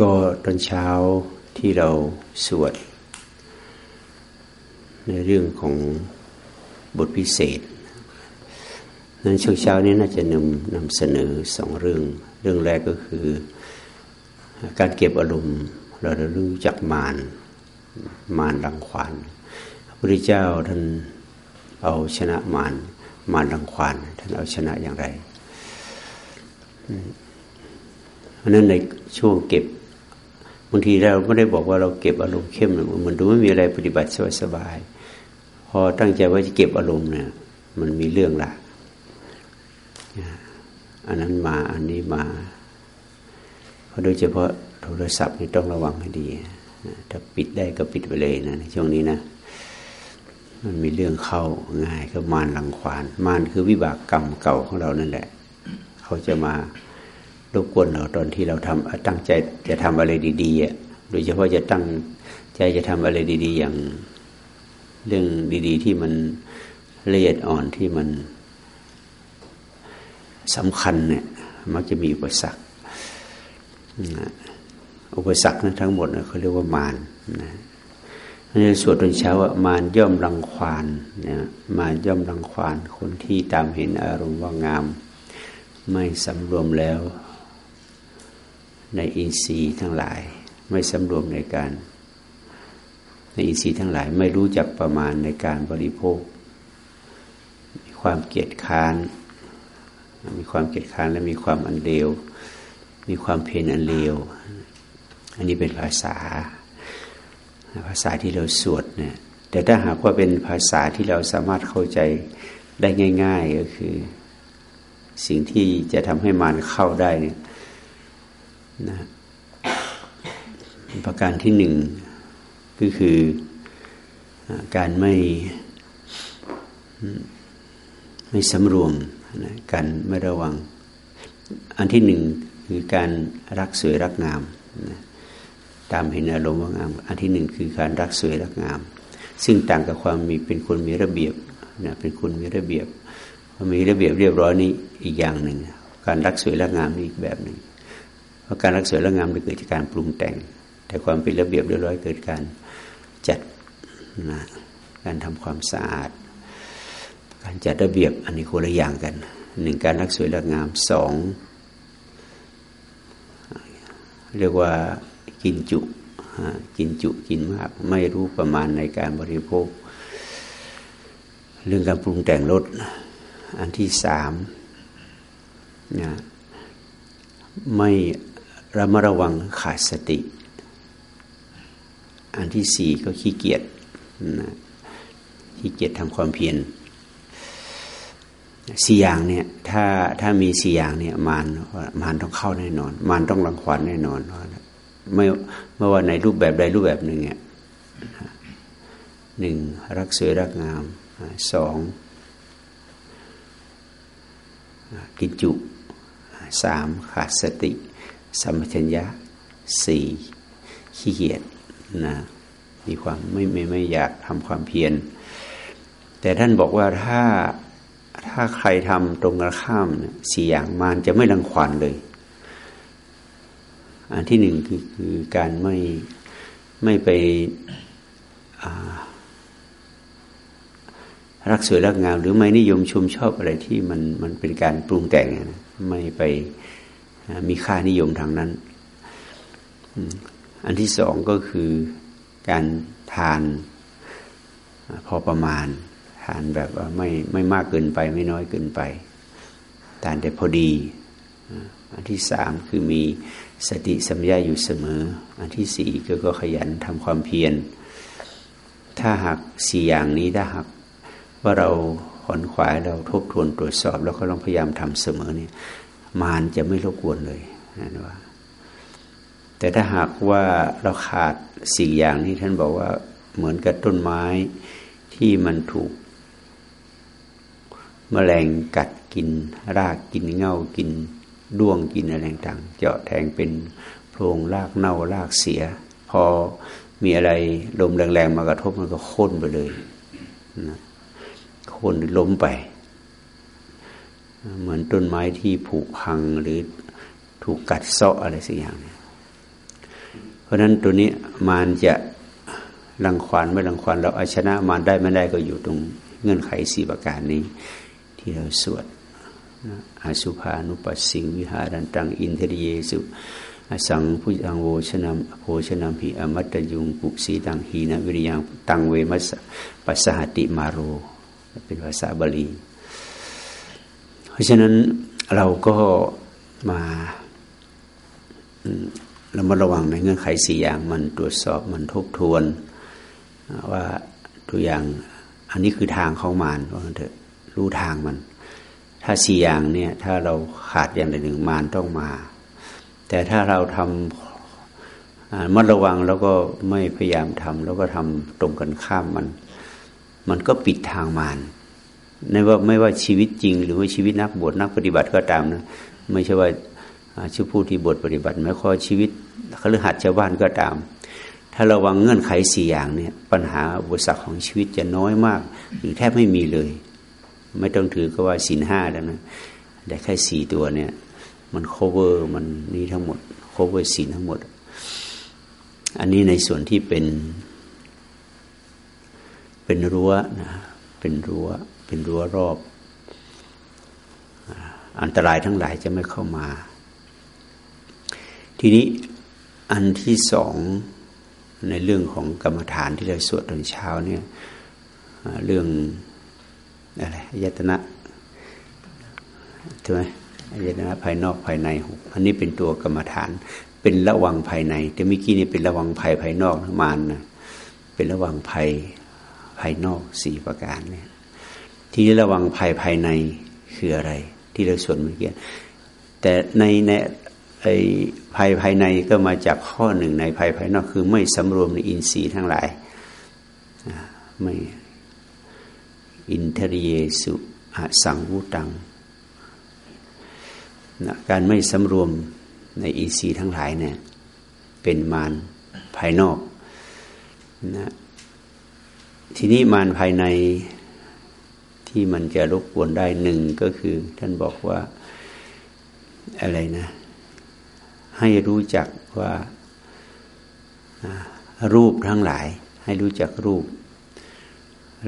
ก็ตอนเช้าที่เราสวด ในเรื่องของบทพิเศษ นั้นช่วงเช้านี้น่าจะนำนำเสนอสองเรื่อง เรื่องแรกก็คือ การเก็บอารมณ์เราจะรู้จักมารมารรังควานพระพุทธเจ้าท่านเอาชนะมารมารรังควานท่านเอาชนะอย่างไร เพราะนั้นในช่วงเก็บ บางทีเราไม่ได้บอกว่าเราเก็บอารมณ์เข้มนะมันดูไม่มีอะไรปฏิบัติสบายๆพอตั้งใจว่าจะเก็บอารมณ์เนี่ย มันมีเรื่องละอันนั้นมาอันนี้มาเพราะโดยเฉพาะโทรศัพท์นี่ต้องระวังให้ดีถ้าปิดได้ก็ปิดไปเลยนะในช่วงนี้นะมันมีเรื่องเข้าง่ายก็มารลังควานมารคือวิบากกรรมเก่าของเรานั่นแหละ เขาจะมา รบกวนเราตอนที่เราทำตั้งใจจะทำอะไรดีๆโดยเฉพาะจะตั้งใจจะทำอะไรดี ๆ อย่างเรื่องดี ๆ ที่มันละเอียดอ่อนที่มันสำคัญเนี่ยมักจะมีอุปสรรคอุปสรรคนั้นทั้งหมดเขาเรียกว่ามารนะในสวดตอนเช้าว่ามารย่อมรังควานนะมารย่อมรังควานคนที่ตามเห็นอารมณ์ว่างาม ไม่สำรวมแล้ว ในอินทรีย์ทั้งหลาย ไม่สำรวมในการ ในอินทรีย์ทั้งหลาย ไม่รู้จักประมาณในการบริโภค มีความเกียจค้าน มีความเกียจค้านและมีความอันเดียวมีความเพียรอันเลวอันนี้เป็นภาษา ภาษาที่เราสวดเนี่ยแต่ถ้าหากว่าเป็นภาษาที่เราสามารถเข้าใจได้ง่าย ๆ ก็คือ สิ่งที่จะทำให้มันเข้าได้เนี่ย นะประการที่หนึ่งก็คือการไม่ไม่สำรวมนะการไม่ระวัง อันที่หนึ่งคือการรักสวยรักงามนะตามเห็นอารมณ์ว่างาม อันที่หนึ่งคือการรักสวยรักงาม ซึ่งต่างกับความมีเป็นคนมีระเบียบนะเป็นคนมีระเบียบมีระเบียบเรียบร้อยนี้อีกอย่างหนึ่ง การรักสวยรักงามนี่อีกแบบหนึ่ง เพราะการรักสวยและงามเกิดจากการปรุงแต่ง แต่ความเป็นระเบียบเรียบร้อยเกิดการจัดนะการทำความสะอาด การจัดระเบียบอันนี้คนละอย่างกันหนึ่งการรักสวยและงามสองเรียกว่ากินจุกินจุกินมาก ไม่รู้ประมาณในการบริโภค เรื่องการปรุงแต่งรสอันที่สามนะไม่ ระมัดระวังขาดสติ อันที่สี่ก็ขี้เกียจนะขี้เกียจทำความเพียรสี่อย่างเนี่ยถ้าถ้ามีสี่อย่างเนี่ยมารมารต้องเข้าแน่นอน มารต้องรังควานแน่นอนไม่ไม่ว่าในรูปแบบใดรูปแบบหนึ่งเนี่ยหนึ่งรักสวยรักงามสองกินจุสามขาดสติ สัมปชัญญะสี่ขี้เกียจนะมีความไม่ไม่ไม่อยากทำความเพียร แต่ท่านบอกว่าถ้าถ้าใครทำตรงกันข้ามสี่อย่างมันจะไม่รังควานเลย อันที่หนึ่งคือคือการไม่ไม่ไปรักสวยรักงามหรือไม่นิยมชมชอบอะไรที่มันมันเป็นการปรุงแต่งนะไม่ไป มีค่านิยมทางนั้น อันที่สองก็คือการทานพอประมาณ ทานแบบว่าไม่ไม่มากเกินไปไม่น้อยเกินไป ทานแต่พอดี อันที่สามคือมีสติสัมยาอยู่เสมอ อันที่สี่ก็ก็ขยันทำความเพียร ถ้าหากสี่อย่างนี้ถ้าหากว่าเราขอนขวายเราทบทวนตรวจสอบ แล้วก็ลองพยายามทำเสมอเนี่ย มารจะไม่รบกวนเลยนะว่า แต่ถ้าหากว่าเราขาดสี่อย่างนี้ท่านบอกว่าเหมือนกับต้นไม้ที่มันถูกมแมลงกัดกิน รากกินเง่ากินด้วงกินอะไรต่างเจาะแทงเป็นโพรงรากเน่ารากเสีย พอมีอะไรลมแรงๆมากระทบมันก็โค่นไปเลยนะโค่นล้มไป เหมือนต้นไม้ที่ผุพังหรือถูกกัดเซาะอะไรสักอย่างเนี่ยราะฉะนั้นตัวนี้มารจะรังควานไม่รังควานเราเอาชนะมารได้ไม่ได้ก็อยู่ตรงเงื่อนไขสี่ประการนี้ ที่เราสวดอาสุภานุปัสสิงวิหารันตังอินเทริเยสุสังพุจังโวชนามโภชนามหิอมัตตยุงปุสีตังหีนวิริยังตังเวมัสปัสสหติมาโร เป็นภาษาบาลี เพราะฉะนั้นเราก็มาเรามาระวังในเงื่อนไขสี่อย่างมันตรวจสอบมันทบทวน ว่าตัวอย่างอันนี้คือทางของมารว่าเถอะรู้ทางมัน ถ้าสี่อย่างเนี่ย ถ้าเราขาดอย่างใดหนึ่งมารต้องมา แต่ถ้าเราทำมัดระวังแล้วก็ไม่พยายามทำแล้วก็ทำตรงกันข้ามมัน มันก็ปิดทางมาร ในว่าไม่ว่าชีวิตจริง หรือว่าชีวิตนักบวชนักปฏิบัติก็ตามนะไม่ใช่ว่าชื่อผู้ที่บทปฏิบัติไม่ข้อชีวิตคฤหัสถ์ชาวบ้านก็ตาม ถ้าระวังเงื่อนไขสี่อย่างเนี่ยปัญหาอุปสรรคของชีวิตจะน้อยมาก หรือแทบไม่มีเลย ไม่ต้องถือก็ว่าศีลห้าแล้วนะแต่แค่สี่ตัวเนี่ย มัน cover มันนี่ทั้งหมด cover ศีลทั้งหมด อันนี้ในส่วนที่เป็น เป็นรั้วนะเป็นรั้ว เป็นรั้วรอบ อันตรายทั้งหลายจะไม่เข้ามา ทีนี้อันที่สองในเรื่องของกรรมฐานที่เราสวดตอนเช้าเนี่ยเรื่องอะไรยตนะใช่ไหมยตนะภายนอกภายในอันนี้เป็นตัวกรรมฐาน เป็นระวังภายใน แต่เมื่อกี้นี่เป็นระวังภัยภายนอกทั้งมานนะเป็นระวังภัยภายนอกสี่ประการเนี่ย ที่ระวังภัยภายในคืออะไร ที่เราสวดเมื่อกี้แต่ในในไอ้ภัยภายในก็มาจากข้อหนึ่งในภัยภายนอกคือไม่สำรวมในอินทรีย์ทั้งหลายไม่อินเทรีเยสุสังวุตังนะการไม่สำรวมในอินทรีย์ทั้งหลายเนี่ยเป็นมารภายนอกนะทีนี้มารภายใน ที่มันจะรบกวนได้หนึ่งก็คือ ท่านบอกว่าอะไรนะ ให้รู้จักว่ารูปทั้งหลาย ให้รู้จักรูป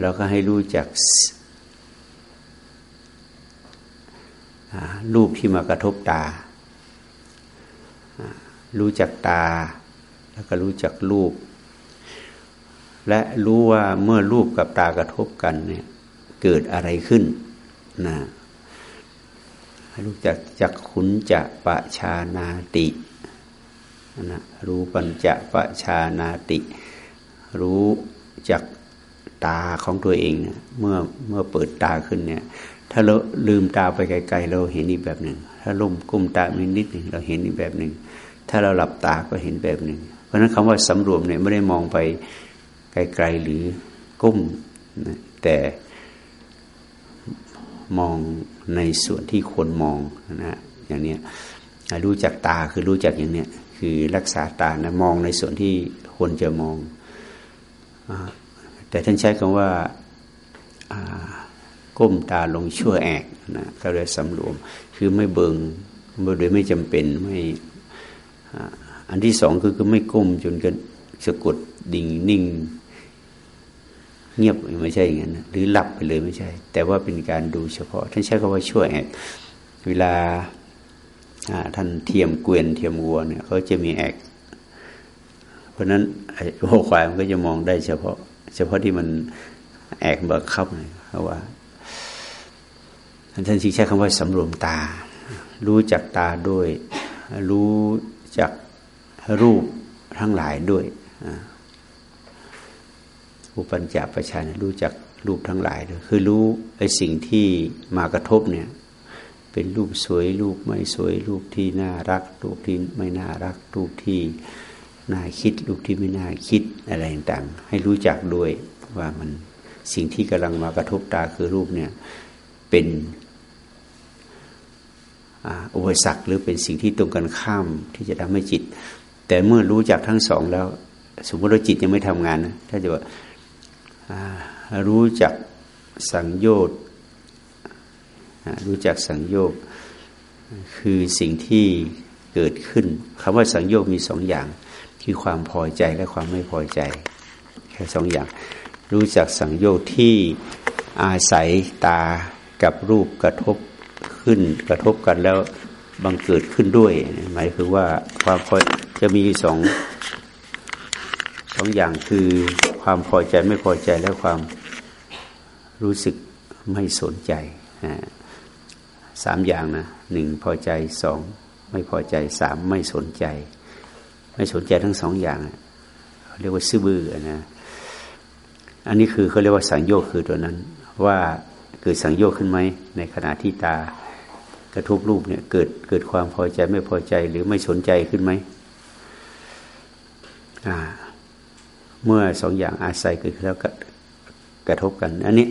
แล้วก็ให้รู้จักรูปที่มากระทบตา รู้จักตา แล้วก็รู้จักรูป และรู้ว่าเมื่อรูปกับตากระทบกันเนี่ย เกิดอะไรขึ้นนะรู้จักจักขุนจะปะชานาตินะรู้ปัญจะปะชานาติ รู้จักตาของตัวเอง เมื่อเมื่อเปิดตาขึ้นเนี่ย ถ้าเราลืมตาไปไกลๆเราเห็นอีกแบบหนึ่ง ถ้าลุ่มกุ้มตามินิดหนึ่งเราเห็นอีกแบบหนึ่ง ถ้าเราหลับตาก็เห็นแบบหนึ่ง เพราะฉะนั้นคำว่าสำรวมเนี่ยไม่ได้มองไปไกลๆหรือก้มนะแต่ มองในส่วนที่ควรมองนะอย่างเนี้ยรู้จักตาคือรู้จักอย่างเนี้ยคือรักษาตานะมองในส่วนที่ควรจะมองอแต่ท่านใช้คำว่าก้มตาลงชั่วแอกนะก็เลยสำรวม คือไม่เบิงโดยไม่จำเป็นไม่อันที่สองคือคือไม่ก้มจนกันสะกดดิ่งนิ่ง เงียบไม่ใช่อย่างนั้นหรือหลับไปเลยไม่ใช่ แต่ว่าเป็นการดูเฉพาะท่านใช้คำว่าช่วยแอกเวลาท่านเทียมเกวียนเทียมวัวเนี่ยเขาจะมีแอกเพราะนั้นไอ้โวควายมันก็จะมองได้เฉพาะ เฉพาะที่มันแอกเบิกคับเลยเพราะว่าท่านจึงใช้คำว่าสำรวมตา รู้จักตาด้วย รู้จักรูปทั้งหลายด้วย อุปัญจประชานรู้จักรูปทั้งหลายเลยคือรู้ไอ้สิ่งที่มากระทบเนี่ย เป็นรูปสวยรูปไม่สวยรูปที่น่ารัก รูปที่ไม่น่ารัก รูปที่น่าคิด รูปที่ไม่น่าคิดอะไรต่างๆให้รู้จักด้วยว่ามันสิ่งที่กำลังมากระทบตาคือรูปเนี่ยเป็นอุปสรรคหรือเป็นสิ่งที่ตรงกันข้ามที่จะทำให้จิต แต่เมื่อรู้จักทั้งสองแล้ว สมมติว่าจิตยังไม่ทำงานนะถ้าจะว่า รู้จักสังโยชน์รู้จักสังโยชน์คือสิ่งที่เกิดขึ้นคำว่าสังโยชน์มีสองอย่าง คือความพอใจและความไม่พอใจ แค่สองอย่าง รู้จักสังโยชน์ที่อาศัยตากับรูปกระทบขึ้น กระทบกันแล้วบังเกิดขึ้นด้วย หมายคือว่าความพอจะมีสอง สองอย่างคือความพอใจไม่พอใจและความรู้สึกไม่สนใจสามอย่างนะหนึ่งพอใจสองไม่พอใจสามไม่สนใจ ไม่สนใจทั้งสองอย่างเรียกว่าซื่อบื้อนะอันนี้คือเขาเรียกว่าสังโยชน์คือตัวนั้น ว่าเกิดสังโยชน์ขึ้นไหมในขณะที่ตากระทบรูปเนี่ยเกิดเกิดความพอใจไม่พอใจหรือไม่สนใจขึ้นไหมอ่า เมื่อสองอย่างอาศัยเกิดขึ้นแล้วกระทบกัน อันนี้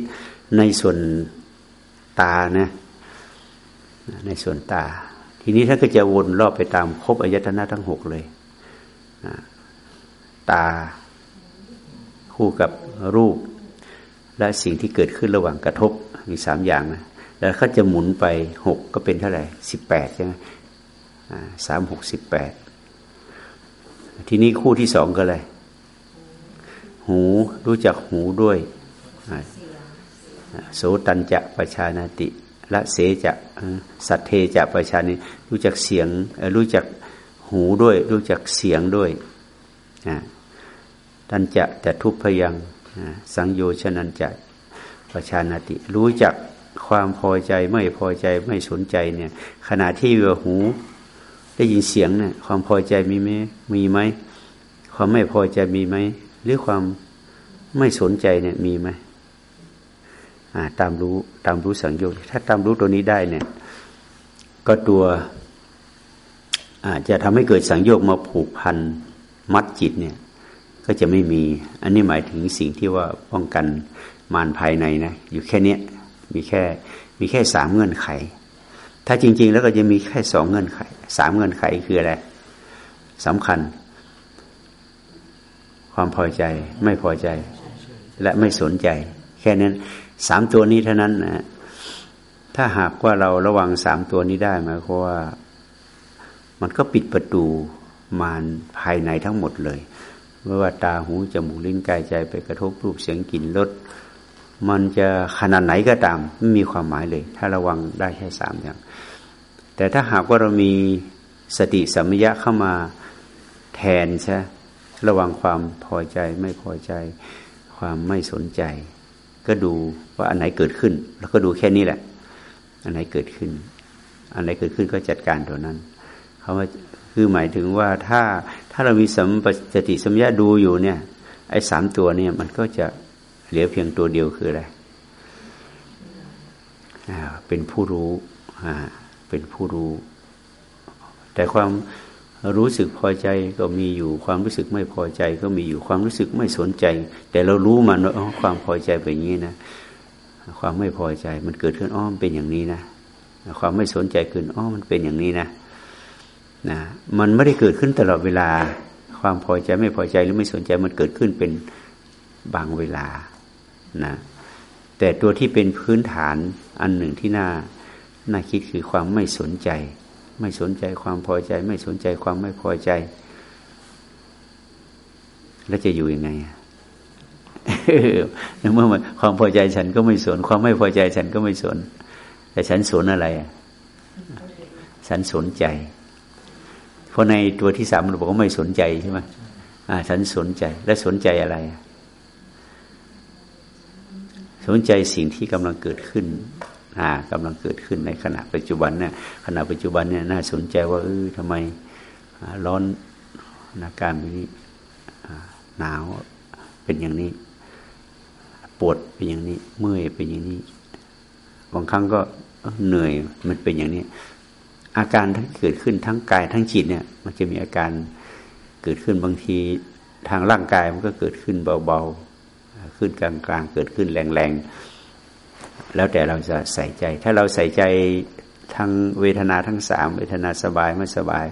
ในส่วนตานะในส่วนตา ทีนี้ถ้าก็จะวนรอบไปตามครบอายตนะทั้งหกเลย ตาคู่กับรูป และสิ่งที่เกิดขึ้นระหว่างกระทบมีสามอย่างนะแล้วเขาจะหมุนไปหกก็เป็นเท่าไหร่สิบแปดใช่ไหมสามหกสิบแปดทีนี้คู่ที่สองก็เลย หูรู้จักหูด้วยโสตันจะประชานาติละเสจะสัตเทจะประชานิรู้จักเสียงรู้จักหูด้วย รู้จักเสียงด้วยตันจะแต่ทุพพยังสังโยชนันจะประชานาติ รู้จักความพอใจไม่พอใจไม่สนใจเนี่ย ขณะที่เวหูได้ยินเสียงเนี่ยความพอใจมีไหมมีไหมความไม่พอใจมีไหม หรือความไม่สนใจเนี่ยมีไหมตามรู้ตามรู้สังโยชน์ถ้าตามรู้ตัวนี้ได้เนี่ย ก็ตัวอาจจะทำให้เกิดสังโยชน์มาผูกพันมัดจิตเนี่ย ก็จะไม่มี อันนี้หมายถึงสิ่งที่ว่าป้องกันมารภายในนะอยู่แค่เนี้ยมีแค่มีแค่สามเงื่อนไข ถ้าจริง ๆ แล้วก็จะมีแค่สองเงื่อนไขสามเงื่อนไขคืออะไรสำคัญ ความพอใจ ไม่พอใจ และไม่สนใจ แค่นั้นสามตัวนี้เท่านั้นนะถ้าหากว่าเราระวังสามตัวนี้ได้หมายความว่า มันก็ปิดประตูมารภายในทั้งหมดเลยไม่ว่าตาหูจมูกลิ้นกายใจไปกระทบรูปเสียงกลิ่นรสมันจะขนาดไหนก็ตามไม่มีความหมายเลย ถ้าระวังได้แค่สามอย่าง แต่ถ้าหากว่าเรามีสติสัมยะเข้ามาแทนใช่ ระวังความพอใจไม่พอใจ ความไม่สนใจ ก็ดูว่าอันไหนเกิดขึ้น แล้วก็ดูแค่นี้แหละ อันไหนเกิดขึ้น อันไหนเกิดขึ้นก็จัดการตัวนั้นเขาว่าคือหมายถึงว่าถ้าถ้าเรามีสัมปสติสัมยาดูอยู่เนี่ย ไอ้สามตัวเนี่ย มันก็จะเหลือเพียงตัวเดียวคืออะไรเป็นผู้รู้เป็นผู้รู้ แต่ความ รู้สึกพอใจก็มีอยู่ความรู้สึกไม่พอใจ ก็มีอยู่ความรู้สึกไม่สนใจ แต่เรารู้มันว่าความพอใจเป็นอย่างนี้นะความไม่พอใจมันเกิดขึ้นอ้อมเป็นอย่างนี้นะความไม่สนใจเกินอ้อมันเป็นอย่างนี้นะนะมันไม่ได้เกิดขึ้นตลอดเวลา ความพอใจไม่พอใจหรือไม่สนใจมันเกิดขึ้นเป็นบางเวลานะแต่ตัวที่เป็นพื้นฐานอันหนึ่งที่น่าน่าคิดคือความไม่สนใจ ไม่สนใจความพอใจ ไม่สนใจความไม่พอใจ แล้วจะอยู่ยังไงเมื่อความพอใจฉันก็ไม่สน ความไม่พอใจฉันก็ไม่สน แต่ฉันสนอะไรฉันสนใจ เพราะในตัวที่สามเราบอกว่าไม่สนใจใช่ไหมอ่าฉันสนใจ และสนใจอะไร สนใจสิ่งที่กำลังเกิดขึ้น อ่ากำลังเกิดขึ้นในขณะปัจจุบันเนี่ยขณะปัจจุบันเนี่ยน่าสนใจว่าเออทำไมร้อนอาการนี้หนาวเป็นอย่างนี้ ปวดเป็นอย่างนี้ เมื่อยเป็นอย่างนี้ บางครั้งก็เหนื่อยมันเป็นอย่างนี้ อาการทั้งเกิดขึ้นทั้งกายทั้งจิตเนี่ย มันจะมีอาการเกิดขึ้นบางทีทางร่างกายมันก็เกิดขึ้นเบาๆขึ้นกลางกลางเกิดขึ้นแรงๆ แล้วแต่เราจะใส่ใจ ถ้าเราใส่ใจทั้งเวทนาทั้งสามเวทนาสบายไม่สบาย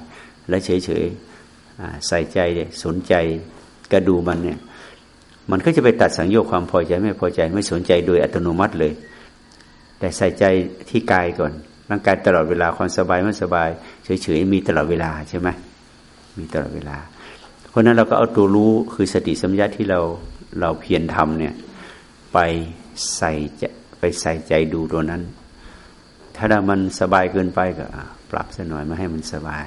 และเฉยๆใส่ใจสนใจกระดูมันเนี่ย มันก็จะไปตัดสังโยคความพอใจไม่พอใจไม่สนใจโดยอัตโนมัติเลย แต่ใส่ใจที่กายก่อนร่างกายตลอดเวลาความสบายไม่สบาย เฉยๆมีตลอดเวลาใช่ไหมมีตลอดเวลา เพราะนั้นเราก็เอาตัวรู้คือสติสัมยาที่เราเราเพียรทำเนี่ย ไปใส่จ ไปใส่ใจดูตัวนั้น ถ้ามันสบายเกินไปก็ปรับสัหน่อยมาให้มันสบาย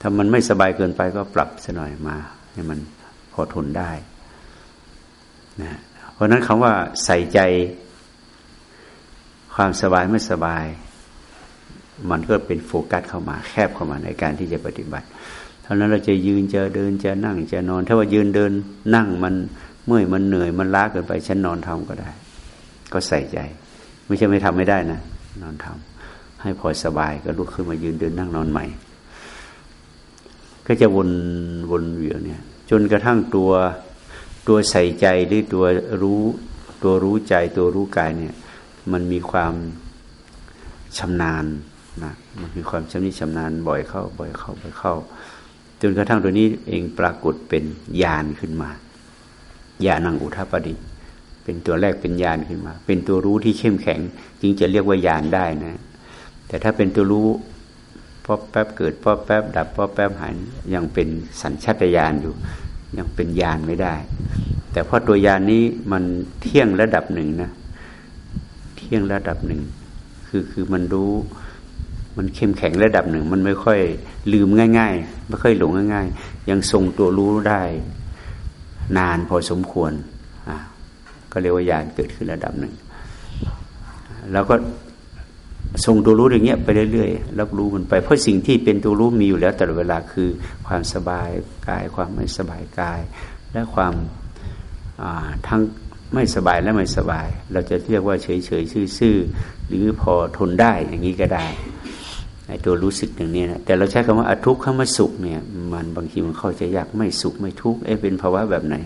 ถ้ามันไม่สบายเกินไปก็ปรับสัหน่อยมาให้มันพอทนได้นะเพราะนั้นคำว่าใส่ใจ ความสบายไม่สบาย มันก็เป็นโฟกัสเข้ามา แคบเข้ามาในการที่จะปฏิบัติเท่านั้นเราจะยืนจะเดินจะนั่งจะนอน ถ้าว่ายืนเดินนั่งมันเมื่อยมันเหนื่อยมันล้าเกินไปฉันนอนทำก็ได้ ก็ใส่ใจ ไม่ใช่ไม่ทำไม่ได้นะ นอนทำให้พอสบายก็ลุกขึ้นมายืนเดินนั่งนอนใหม่ ก็จะวนวนเวียนเนี่ย จนกระทั่งตัวตัวใส่ใจหรือตัวรู้ ตัวรู้ใจตัวรู้กายเนี่ย มันมีความชำนาญนะมันมีความชำนิชำนาญบ่อยเข้า บ่อยเข้าบ่อยเข้า จนกระทั่งตัวนี้เองปรากฏเป็นญาณขึ้นมาญาณังอุทาปดิ เป็นตัวแรกเป็นญาณขึ้นมา เป็นตัวรู้ที่เข้มแข็ง จึงจะเรียกว่าญาณได้นะ แต่ถ้าเป็นตัวรู้พอแป๊บเกิดพอแป๊บดับพอแป๊บหายยังเป็นสัญชาตญาณอยู่ ยังเป็นญาณไม่ได้ แต่พอตัวยานนี้มันเที่ยงระดับหนึ่งนะ เที่ยงระดับหนึ่ง คือคือมันรู้มันเข้มแข็งระดับหนึ่ง มันไม่ค่อยลืมง่าย ๆ ไม่ค่อยหลงง่าย ๆ ยังทรงตัวรู้ได้ นานพอสมควร ก็เรียกว่าญาณเกิดขึ้นระดับหนึ่งแล้วก็ทรงตัวรู้อย่างเงี้ยไปเรื่อยๆรับรู้มันไป เพราะสิ่งที่เป็นตัวรู้มีอยู่แล้วตลอดเวลาคือความสบายกาย ความไม่สบายกาย และความทั้งไม่สบายและไม่สบาย เราจะเรียกว่าเฉยเฉยซื่อๆหรือพอทนได้อย่างนี้ก็ได้ในตัวรู้สึกอย่างนี้นะแต่เราใช้คำว่าอทุกข์คำว่าสุขเนี่ย มันบางทีมันเข้าใจยากไม่สุขไม่ทุกข์เอ๊ะเป็นภาวะแบบไหน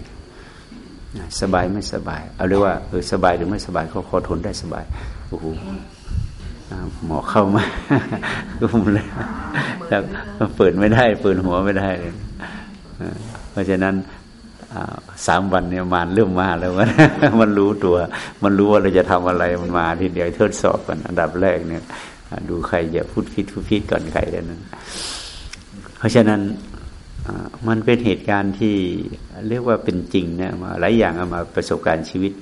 สบายไม่สบาย เอาเรียกว่าเออสบายหรือไม่สบายเขาพอทนได้สบายโอ้โหหมอเข้ามาก็ผมเลยแล้วเปิดไม่ได้ เปิดหัวไม่ได้เลยเพราะฉะนั้นสามวันเนี่ยมานเริ่มมาแล้วมันมันรู้ตัว มันรู้ว่าเราจะทำอะไรมันมาทีเดียวทดสอบกันอันดับแรกเนี่ย ดูใครจะพูดคิดพูดคิดก่อนใครนั้นเพราะฉะนั้น มันเป็นเหตุการณ์ที่เรียกว่าเป็นจริงนะมาหลายอย่างเอามาประสบการณ์ชีวิต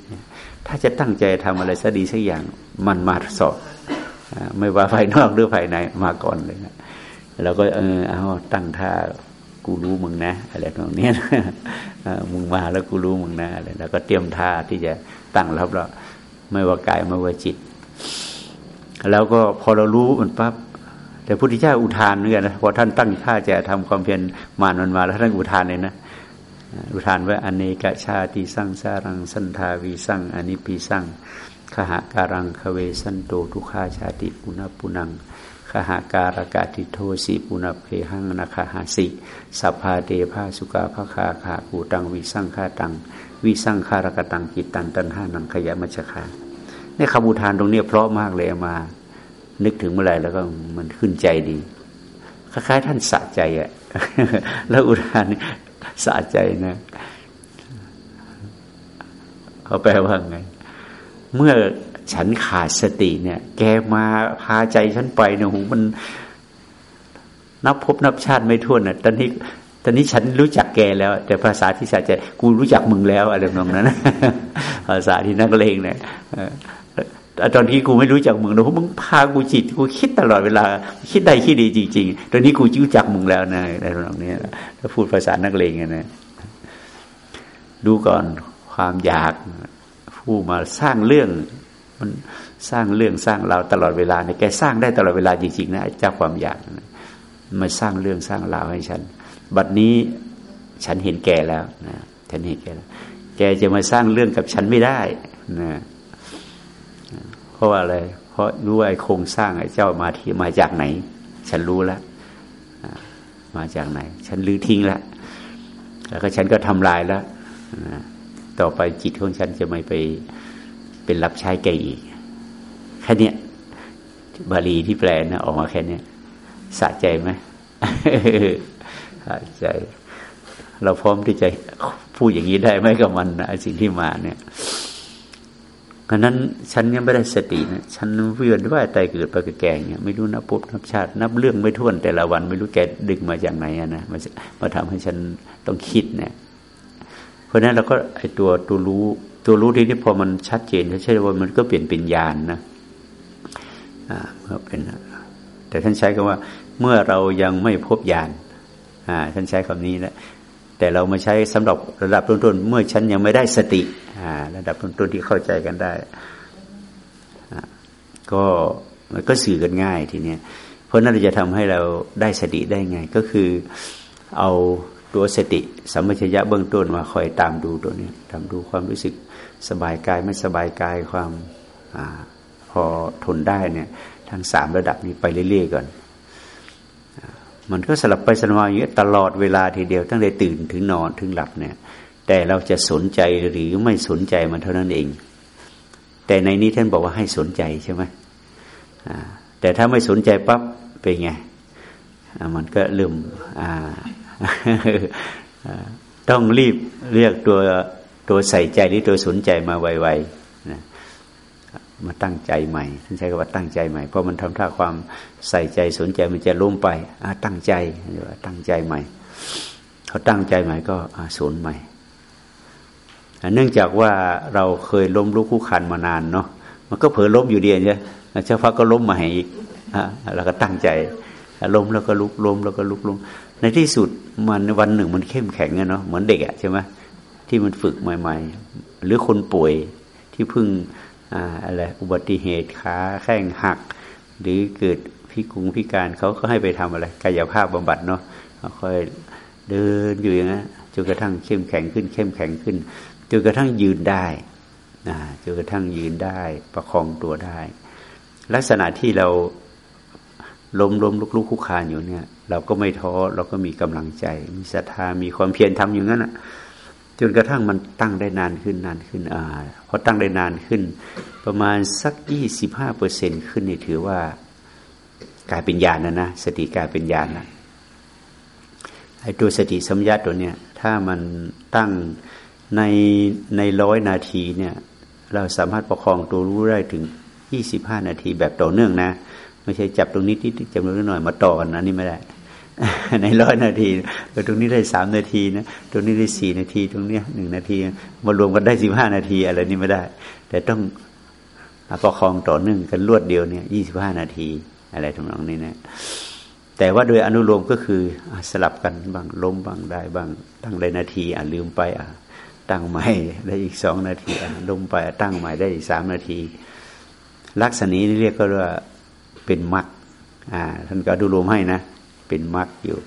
ถ้าจะตั้งใจทำอะไรสักดีสักอย่างมันมาสอบไม่ว่าภายนอกหรือภายในมาก่อนเลยนะเราก็เออเอาตั้งท่ากูรู้มึงนะอะไรตรงนี้มึงมาแล้วกูรู้มึงนะอะไรแล้วก็เตรียมท่าที่จะตั้งรับแล้วไม่ว่ากายไม่ว่าจิต แล้วก็พอเรารู้มันปั๊บ แต่พุทธเจ้าอุทานเหมือนกันนะพอท่านตั้งท่าจะทำความเพียรมานมันมาแล้วท่านอุทานเลยนะอุทานว่าอเนกชาติสร้างสารังสันทาวีสร้างอนิปีสร้างขหาการังคเวสันโตทุขาชาติปุณปุนังขหาการกาติโทสีปุณเพหังนาคาหาสิสัพพาเดภาสุกาภคาขากูตังวิสังฆาตังวิสังฆารกตังกิตันตันห้านังขยะมัชคาในคำอุทานตรงนี้เพราะมากเลยมา นึกถึงเมื่อไรแล้วก็มันขึ้นใจดีคล้ายๆท่านสะใจอะแล้วอุทานสะใจนะเขาแปลว่าไง เมื่อฉันขาดสติเนี่ย แกมาพาใจฉันไปเนี่ยหูมัน นับพบนับชาติไม่ท้วนน่ะตอนนี้ตอนนี้ฉันรู้จักแกแล้ว แต่ภาษาที่สาใจ กูรู้จักมึงแล้วอะไรแบบนั้นภาษาที่นักเลงเนี่ย ตอนที่กูไม่รู้จักมึงนะเพราะมึงพากูจิตกูคิดตลอดเวลา คิดได้คิดดีจริง ๆ ตอนนี้กูรู้จักมึงแล้วนะอะไรแบบนี้ถ้าพูดภาษานักเลงนะดูก่อนความอยากผู้มาสร้างเรื่อง มันสร้างเรื่องสร้างเราตลอดเวลาเนี่ยแกสร้างได้ตลอดเวลาจริงๆนะเจ้าความอยากมาสร้างเรื่องสร้างราวให้ฉัน บัดนี้ฉันเห็นแกแล้วนะฉันเห็นแกแล้ว แกจะมาสร้างเรื่องกับฉันไม่ได้นะ เพราะว่าอะไร เพราะรู้ไอ้โครงสร้างไอ้เจ้ามาที่มาจากไหน ฉันรู้แล้วมาจากไหน ฉันลือทิ้งแล้วแล้วก็ฉันก็ทำลายแล้วต่อไปจิตของฉันจะไม่ไปเป็นรับใช้แกอีกแค่นี้บาลีที่แปลนะออกมาแค่นี้สะใจไหมสะใจ เราพร้อมที่จะพูดอย่างนี้ได้ไหมกับมันนะสิ่งที่มาเนี่ย เพราะนั้นฉันยังไม่ได้สตินะฉันเวียนว่าตายเกิดไปกแก่เนี่ยไม่รู้นับปุ๊บนับชาติ นับเรื่องไม่ท้วนแต่ละวัน ไม่รู้แกดึงมาจากไหนนะมามาทำให้ฉันต้องคิดเนี่ยเพราะนั้นเราก็ไอตัวตัวรู้ตัวรู้ที่นี่พอมันชัดเจนใช่ว่ามันก็เปลี่ยนเป็นญาณนนะอ่าเมื่อเป็นแต่ท่านใช้คำว่า เมื่อเรายังไม่พบญาณอ่าท่านใช้คำนี้แล้ว แต่เรามาใช้สำหรับระดับต้นๆเมื่อฉันยังไม่ได้สติระดับต้นๆที่เข้าใจกันได้ก็มันก็สื่อกันง่ายทีเนี้ยเพราะนั่นจะทำให้เราได้สติได้ไง ก็คือเอาตัวสติสัมปชัญญะเบื้องต้นมาคอยตามดูตัวนี้ตามดูความรู้สึกสบายกายไม่สบายกายความอพอทนได้เนี่ยทั้งสามระดับนี้ไปเรื่อยๆก่อน มันก็สลับไปสลับมาอย่างนี้ตลอดเวลาทีเดียวตั้งแต่ตื่นถึงนอนถึงหลับเนี่ย แต่เราจะสนใจหรือไม่สนใจมันเท่านั้นเอง แต่ในนี้ท่านบอกว่าให้สนใจใช่ไหมแต่ถ้าไม่สนใจปั๊บเป็นไงมันก็ลืมต้องรีบเรียกตัวตัวใส่ใจหรือตัวสนใจมาไวๆนะ มาตั้งใจใหม่ท่านใช้คำว่าตั้งใจใหม่ เพราะมันทำท่าความใส่ใจสนใจมันจะล้มไปตั้งใจอาตั้งใจใหม่เขาตั้งใจใหม่ก็สนใหม่ เนื่องจากว่าเราเคยล้มลุกคู่คันมานานเนาะ มันก็เผลอล้มอยู่เดีใช่เจ้าฟ้าก็ล้มให้อีกแล้วก็ตั้งใจ ล้มแล้วก็ลุกล้มแล้วก็ลุกล้ม ในที่สุดมันวันหนึ่งมันเข้มแข็งเนาะ เหมือนเด็กอะใช่ไหมที่มันฝึกใหม่ ๆ หรือคนป่วยที่เพิ่ง อะไรอุบัติเหตุขาแข้งหัก หรือเกิดพิกุงพิการเขาก็ให้ไปทำอะไร กายภาพบำบัดเนาะค่อยเดินอยู่อย่างนั้นจนกระทั่งเข้มแข็งขึ้น เข้มแข็งขึ้นจนกระทั่งยืนได้นะจนกระทั่งยืนได้ประคองตัวได้ ลักษณะที่เราล้มล้มลุกลุกคุกคานอยู่เนี่ย เราก็ไม่ท้อเราก็มีกำลังใจ มีศรัทธามีความเพียรทำอย่างนั้นอะ จนกระทั่งมันตั้งได้นานขึ้นนานขึ้นอ่าพอตั้งได้นานขึ้น ประมาณสักยี่สิบห้าเปอร์เซ็นขึ้นนี่ถือว่ากลายเป็นญาณนะนะสติกลายเป็นญาณนะไอ้ตัวสติสัมยาตัวเนี้ยถ้ามันตั้งในในร้อยนาทีเนี่ย เราสามารถประคองตัวรู้ได้ถึงยี่สิบห้านาทีแบบต่อเนื่องนะ ไม่ใช่จับตรงนี้ที่จับตรงนี้หน่อยมาต่อกันนะนี่ไม่ได้ ในร้อยนาทีตรงนี้ได้สามนาทีนะตรงนี้ได้สี่นาที ตรงเนี้ยหนึ่งนาทีมารวมกันได้สิบห้านาทีอะไรนี่ไม่ได้ แต่ต้องประคองต่อเนื่องกันรวดเดียวเนี่ยยี่สิบห้านาที อะไรทำนองนี้นะแต่ว่าโดยอนุโลมก็คือสลับกันบางล้มบางได้บาง ตั้งได้นาทีอะลืมไปอะตั้งใหม่ได้อีกสองนาทีอะล้มไปตั้งใหม่ได้อีกสามนาที ลักษณะนี้เรียกก็ว่าเป็นมัดอ่าท่านก็ดูรวมให้นะ เป็นมรรคอยู่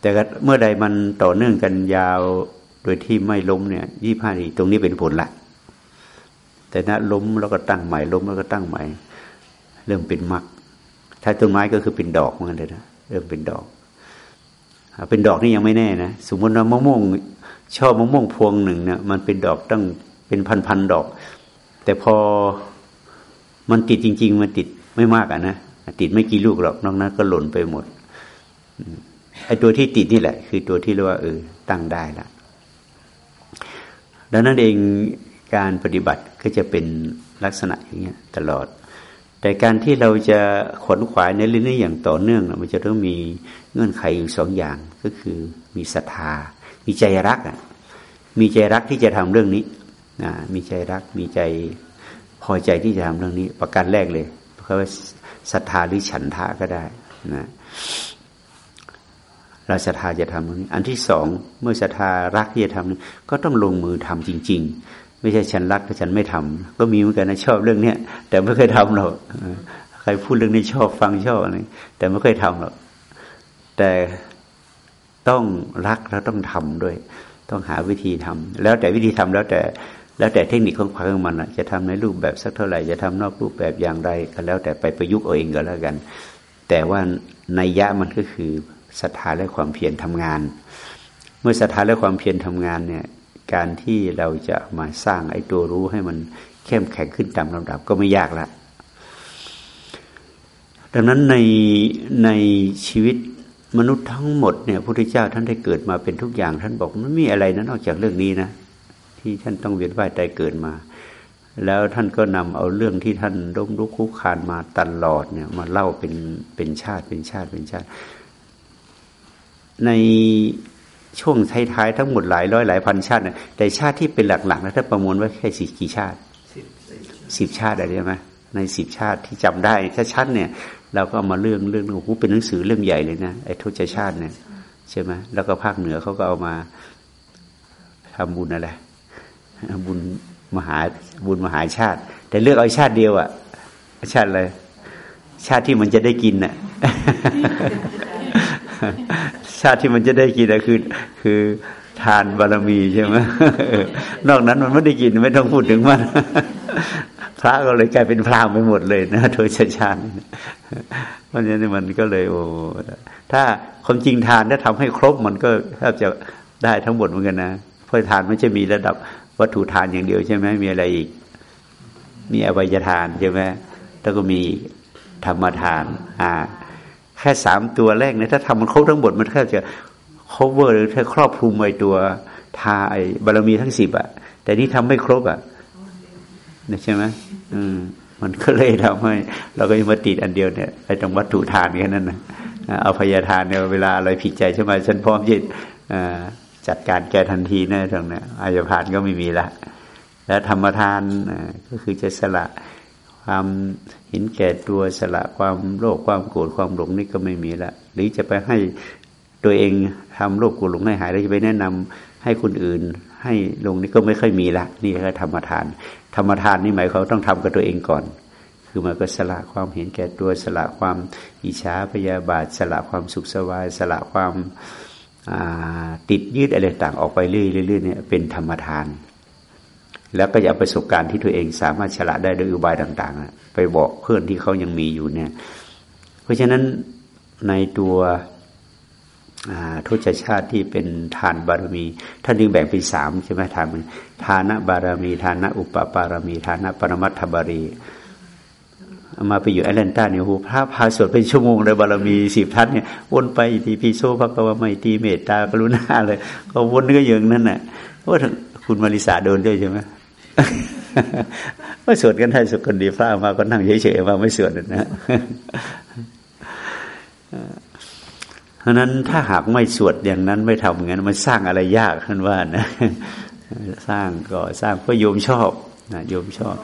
แต่เมื่อใดมันต่อเนื่องกันยาวโดยที่ไม่ล้มเนี่ยยี่ห้าทีตรงนี้เป็นผลละแต่นะล้มแล้วก็ตั้งใหม่ล้มแล้วก็ตั้งใหม่ เริ่มเป็นมรรคถ้าต้นไม้ก็คือเป็นดอกเหมือนกันเลยนะเริ่มเป็นดอก เป็นดอกนี่ยังไม่แน่นะสมมติว่ามะม่วงชอบมะม่วงพวงหนึ่งเนี่ยมันเป็นดอกตั้งเป็นพันๆดอก แต่พอมันติดจริง ๆ มันติดไม่มากอะนะติดไม่กี่ลูกหรอกนอกนั้นก็หล่นไปหมด ไอ้ตัวที่ติดนี่แหละ คือตัวที่เรียกว่าเออตั้งได้ละดังนั้นเองการปฏิบัติก็จะเป็นลักษณะอย่างเงี้ยตลอด แต่การที่เราจะขนขวายในเรื่องนี้อย่างต่อเนื่องมันจะต้องมีเงื่อนไขอยู่สองอย่างก็คือมีศรัทธา มีใจรักอะมีใจรักที่จะทำเรื่องนี้นะมีใจรัก มีใจพอใจที่จะทำเรื่องนี้ ประการแรกเลยเพราะว่าศรัทธาหรือฉันทะก็ได้นะ เราศรัทธาจะทำตรงนี้อันที่สองเมื่อศรัทธารักที่จะทำก็ต้องลงมือทำจริง ๆ ไม่ใช่ฉันรักแต่ฉันไม่ทำก็มีเหมือนกันนะชอบเรื่องเนี้ยแต่ไม่เคยทำหรอกใครพูดเรื่องนี้ชอบฟังชอบอะไรแต่ไม่เคยทำหรอกแต่ต้องรักแล้วต้องทำด้วย ต้องหาวิธีทำแล้วแต่วิธีทำแล้วแต่แล้วแต่เทคนิคของความของมันจะทำในรูปแบบสักเท่าไหร่จะทำนอกรูปแบบอย่างไรก็แล้วแต่ไปประยุกต์เอาเองก็แล้วกัน แต่ว่าในยะมันก็คือ ศรัทธาและความเพียรทำงาน เมื่อศรัทธาและความเพียรทำงานเนี่ยการที่เราจะมาสร้างไอ้ตัวรู้ให้มันเข้มแข็งขึ้นตามลำดับก็ไม่ยากละดังนั้นในในชีวิตมนุษย์ทั้งหมดเนี่ยพระพุทธเจ้าท่านได้เกิดมาเป็นทุกอย่าง ท่านบอกไม่มีอะไรนะนอกจากเรื่องนี้นะ ที่ท่านต้องเวียนว่ายตายเกิดมา แล้วท่านก็นำเอาเรื่องที่ท่านร่มรุกคุกคานมาตลอดเนี่ยมาเล่าเป็นเป็นชาติเป็นชาติเป็นชาติ ในช่วงท้ายๆทั้งหมดหลายร้อยหลายพันชาติน่แต่ชาติที่เป็นหลักๆนะถ้าประมวลไว้แค่สี่กี่ชาติสิบชาติอะไรใช่ไหมในสิบชาติที่จำได้ถ้าชัดเนี่ยเราก็เอามาเรื่องเรื่องโอ้โหเป็นหนังสือเรื่องใหญ่เลยนะไอ้ทุจชาติเนี่ยใช่ไหมแล้วก็ภาคเหนือเขาก็เอามาทำบุญอะไรบุญมหาบุญมหาชาติ แต่เลือกเอาชาติเดียวอะชาติอะไรชาติที่มันจะได้กินน่ะ ชาติที่มันจะได้กินคือ คือทานบารมีใช่ไหมนอกนั้นมันไม่ได้กินไม่ต้องพูดถึงมันพระก็เลยกลายเป็นพรามไปหมดเลยนะโดยชาติเพราะฉะนั้นมันก็เลยโอ้ถ้าความจริงทานถ้าทำให้ครบมันก็แทบจะได้ทั้งหมดเหมือนกันนะเพราะทานไม่ใช่มีระดับวัตถุทานอย่างเดียวใช่ไหมมีอะไรอีก มีอวัยทานใช่ไหมแล้วก็มีธรรมทาน อ่า แค่สามตัวแรกเนี่ยถ้าทำมันครบทั้งหมดมันแค่จะ cover หรือถ้าครอบคลุมไอ้ตัวทาไอบารมีทั้งสิบอะแต่นี่ทำไม่ครบอะนะใช่ไหมอืมมันก็เลยทำให้เราก็มาติดอันเดียวเนี่ยไอ้ตรงวัตถุทานแค่นั้นนะเอาพยาทานเนี่ยเวลาอะไรผิดใจใช่ไหมฉันพร้อมยิดจัดการแก้ทันทีนะตรงนี้อายพานก็ไม่มีละ แล้วธรรมทานก็คือจะสละความ เห็นแก่ตัวสละความโลภความโกรธความหลงนี่ก็ไม่มีละหรือจะไปให้ตัวเองทำโลภโกรธหลงให้หายแล้วจะไปแนะนำให้คนอื่น ให้ลงนี่ก็ไม่ค่อยมีละนี่คือธรรมทาน ธรรมทานนี่หมายเขาต้องทำกับตัวเองก่อน คือมันก็สละความเห็นแก่ตัวสละความอิจฉาพยาบาท สละความสุขสบาย สละความติดยืดอะไรต่างออกไปเรื่อยๆเนี่ยเป็นธรรมทาน แล้วก็จะเอาประสบการณ์ที่ตัวเองสามารถฉลาดได้ด้วยอุบายต่างๆ ไปบอกเพื่อนที่เขายังมีอยู่เนี่ย เพราะฉะนั้นในตัวทุจชาติที่เป็นทานบารมี ท่านดึงแบ่งเป็นสามใช่ไหมทานทานบารมี ทานะอุปปารมี ทานะปรมัตถบารีมาไปอยู่แอตแลนตาเนี่ยโหพระพาสวดเป็นชั่วโมงเลยบารมีสิบทัศเนี่ยวนไปทีพีโซพระกวาไมตีเมตตากรุณาเลย ก็วนก็เยิงนั่นน่ะว่าคุณมาริสาโดนด้วยใช่ไหม ว่าสวดกันได้สวดกันดีพระมาก็นั่งเฉยๆมาไม่สวดนะเพราะนั้นถ้าหากไม่สวดอย่างนั้นไม่ทำอย่างนั้นมันสร้างอะไรยากท่านว่านะสร้างก็สร้างเพราะโยมชอบนะโยมชอบ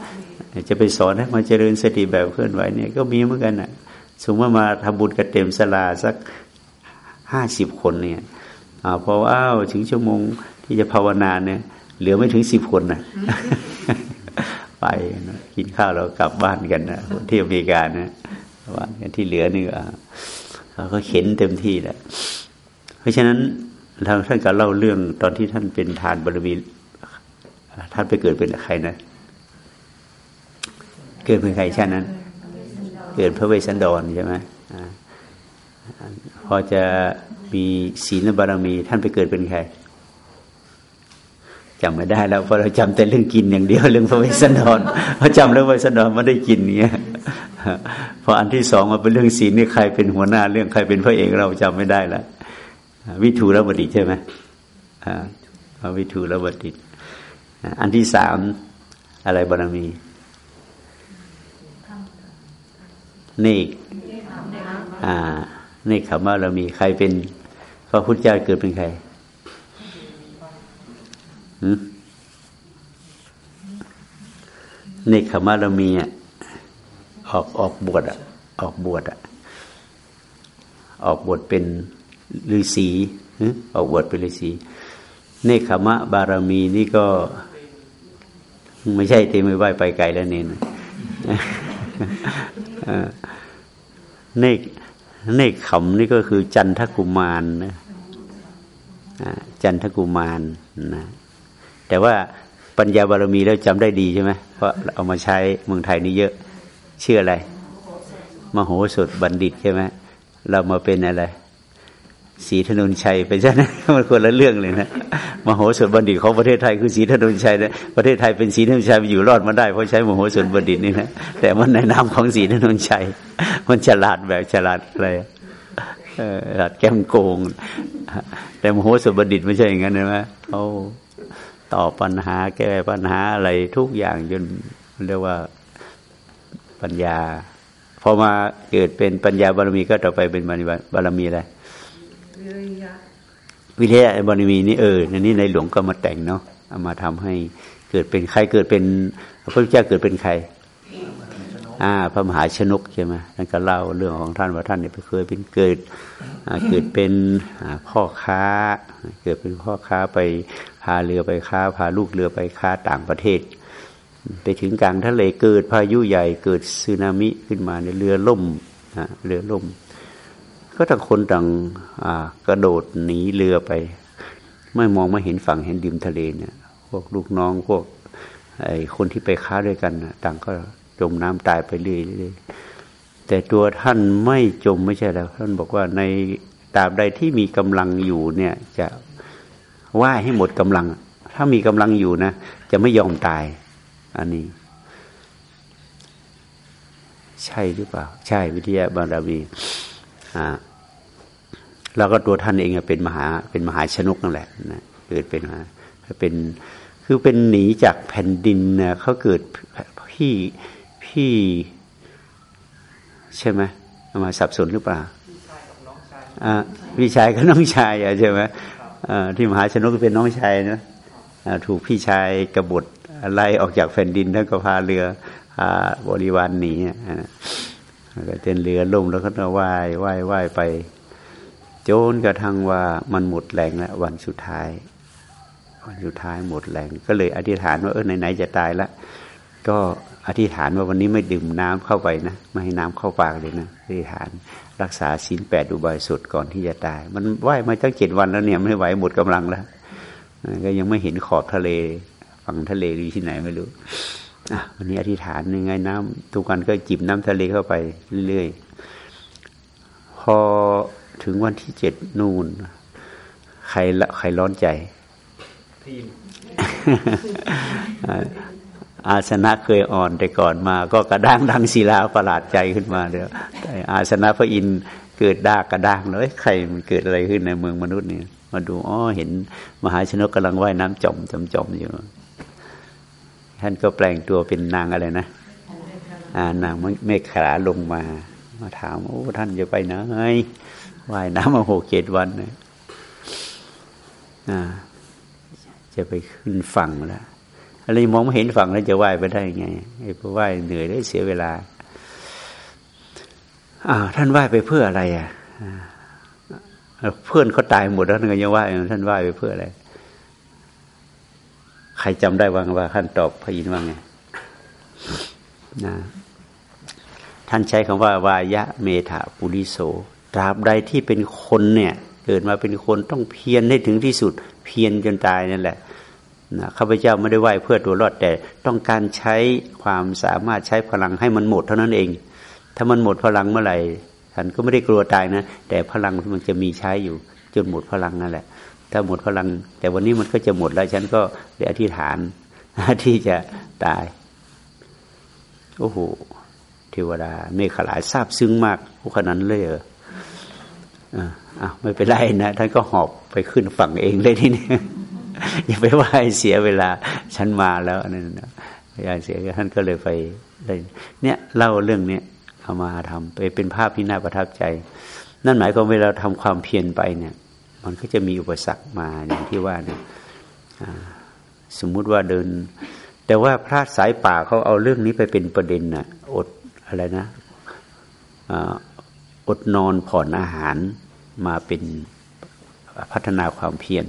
จะไปสอนให้มาเจริญสติแบบเคลื่อนไหวเนี่ยก็มีเหมือนกันนะสมมติมาทำบุญกระเต็มสลาสักห้าสิบคนเนี่ยอพออ้าวถึงชั่วโมงที่จะภาวนาเนี่ย เหลือไม่ถึงสิบคนนะไปนะกินข้าวเรากลับบ้านกันนะที่อเมริกานะบ้านกันที่เหลือนี่เขาก็เข็นเต็มที่แหละเพราะฉะนั้นเราท่านก็เล่าเรื่องตอนที่ท่านเป็นทานบารมีท่านไปเกิดเป็นใครนะ เกิดเป็นใครชาตินั้น เกิดพระเวสสันดรใช่ไหมพอจะมีศีลบารมี ท่านไปเกิดเป็นใคร จำไม่ได้แล้วเพราะเราจำแต่เรื่องกินอย่างเดียวเรื่องพระเวสสันดรพอจำเรื่องพระเวสสันดรไม่ได้กินเนี้ยพออันที่สองมาเป็นเรื่องศีลนี่ใครเป็นหัวหน้าเรื่องใครเป็นพระเอกเราจำไม่ได้แล้ววิทูรบดิใช่ไหมพระวิทูรบดิอันที่สามอะไรบารมีเนกอ่าเนกคำว่าเรามีใครเป็นพระพุทธเจ้าเกิดเป็นใคร เนกขมารมีอะออกออกบวชอะ ออกบวชอะ ออกบวชเป็นฤาษีออกบวชเป็นฤาษีเนคขมะบารมีนี่ก็ ไม่ใช่เตมือไหวไปไกลแล้วเนี่ยเนกเนกขำนี่ก็คือจันทกุมารนะจันทกุมารนะ แต่ว่าปัญญาบารมีแล้วจำได้ดีใช่ไหมเพราะเอามาใช้เมืองไทยนี่เยอะเชื่ออะไร มโหสถบัณฑิตใช่ไหมเรามาเป็นอะไรสีธนุนชัยไปใช่ไหมมันคนละเรื่องเลยนะมโหสถบัณฑิตของประเทศไทยคือสีธนุนชัยนะประเทศไทยเป็นสีธนุนชัยอยู่รอดมาได้เพราะใช้มโหสถบัณฑิตนี่นะแต่มันในนามของสีธนุนชัย มันฉลาดแบบฉลาดอะไรฉลาดแก้มโกง แต่มโหสถบัณฑิตไม่ใช่อย่างนั้นใช่ไหมเขา ตอบปัญหา แก้ปัญหาอะไรทุกอย่างจนเรียกว่าปัญญาพอมาเกิดเป็นปัญญาบารมีก็ต่อไปเป็นบารมีอะไรวิทยาบารมีนี่เออในนี้ในหลวงก็มาแต่งเนาะเอามาทำให้เกิดเป็นใครเกิดเป็นพระพุทธเจ้าเกิดเป็นใครอ่าพระมหาชนกใช่ไหมท่านก็เล่าเรื่องของท่านว่าท่านเนี่ยเคยเป็นเกิดเกิดเป็นพ่อค้า เกิดเป็นพ่อค้าไป พาเรือไปค้า พาลูกเรือไปค้าต่างประเทศ ไปถึงกลางทะเลเกิดพายุใหญ่เกิดสึนามิขึ้นมาในเรือล่มนะเรือล่ม ก็ต่างคนต่างกระโดดหนีเรือไป ไม่มองไม่เห็นฝั่งเห็นดิมทะเลเนี่ยพวกลูกน้องพวกไอ้คนที่ไปค้าด้วยกันต่างก็จมน้ำตายไปเรื่อยๆแต่ตัวท่านไม่จมไม่ใช่แล้ว ท่านบอกว่าในตราบใดที่มีกำลังอยู่เนี่ยจะ ว่ายให้หมดกำลัง ถ้ามีกำลังอยู่นะ จะไม่ยอมตาย อันนี้ ใช่หรือเปล่า ใช่วิทยาบารามีอ่าแล้วก็ตัวท่านเองเป็นมหาเป็นมหาชนกนั่นแหละนะเกิดเป็นมาเป็นคือเป็นหนีจากแผ่นดินนะเขาเกิดพี่พี่ใช่ไหมมาสับสนหรือเปล่าพี่ชายกับน้องชายใช่ไหม ที่มหาชนกเป็นน้องชายนะถูกพี่ชายกบฏไล่ออกจากแผ่นดินแล้วก็พาเรือพาบริวารหนีก็เต้นเรือล่มแล้วก็ว่ายว่ายว่ายไป โจนกระทั่งว่ามันหมดแรงแล้ววันสุดท้าย วันสุดท้ายหมดแรงก็เลยอธิษฐานว่าเออไหนๆจะตายแล้วก็อธิษฐานว่าวันนี้ไม่ดื่มน้ำเข้าไปนะไม่ให้น้ำเข้าปากเลยนะอธิษฐาน รักษาศีลแปดอุบายสุดก่อนที่จะตาย มันไหวมาตั้งเจ็ดวันแล้วเนี่ยไม่ไหวหมดกำลังแล้วก็ยังไม่เห็นขอบทะเลฝั่งทะเลอยู่ที่ไหนไม่รู้อะวันนี้อธิษฐานยังไงน้ำทุกวันก็จิบน้ำทะเลเข้าไปเรื่อยๆพอถึงวันที่เจ็ดนูนใครละใครร้อนใจ อาสนะเคยอ่อนแต่ก่อนมา ก็กระด้างดังศิลาประหลาดใจขึ้นมาเดี๋ยวอาสนะพระอินทร์เกิดดากระด้างเลยใครมันเกิดอะไรขึ้นในเมืองมนุษย์เนี่ยมาดูอ๋อเห็นมหาชนกกำลังว่ายน้ำจมจมจมอยู่ท่านก็แปลงตัวเป็นนางอะไรนะอ่านางเมฆขาลงมา มาถามโอ้ท่านจะไปไหนว่ายน้ำมาหกเจ็ดวันนี่ยจะไปขึ้นฝั่งแล้ว อะไรมองไม่เห็นฝั่งแล้วจะว่ายไปได้ไงไอ้ผู้ว่ายเหนื่อยได้เสียเวลาอ้าวท่านว่ายไปเพื่ออะไรอะเพื่อนเขาตายหมดแล้วท่านก็ยังว่ายท่านว่ายไปเพื่ออะไร ใครจำได้ว่างว่าท่านตอบพระอินทร์ว่าไงนะท่านใช้คำว่าวายะเมธาปุริโสตราบใดที่เป็นคนเนี่ย เกิดมาเป็นคนต้องเพียรให้ถึงที่สุด เพียรจนตายนั่นแหละ นะข้าพเจ้าไม่ได้ไหว้เพื่อตัวรอดแต่ต้องการใช้ความสามารถใช้พลังให้มันหมดเท่านั้นเอง ถ้ามันหมดพลังเมื่อไหร่ฉันก็ไม่ได้กลัวตายนะ แต่พลังมันจะมีใช้อยู่ จนหมดพลังนั่นแหละ ถ้าหมดพลัง แต่วันนี้มันก็จะหมดแล้วฉันก็เลยอธิษฐานที่จะตายโอ้โหเทวดา เมฆขลายทราบซึ้งมากพวกขนาดเลยเอออ่าไม่เป็นไรนะท่านก็หอบไปขึ้นฝั่งเองเลยที่นี่ อย่าไปว่าให้เสียเวลาฉันมาแล้วนั่นนะอย่าเสียท่านก็เลยไปเนี่ยเล่าเรื่องเนี้ยเอามาทำไปเป็นภาพที่น่าประทับใจ นั่นหมายความว่าเราทำความเพียรไปเนี่ย มันก็จะมีอุปสรรคมาอย่างที่ว่าเนี่ยสมมุติว่าเดิน แต่ว่าพระสายป่าเขาเอาเรื่องนี้ไปเป็นประเด็นน่ะ อดอะไรนะอดนอนผ่อนอาหารมาเป็นพัฒนาความเพียร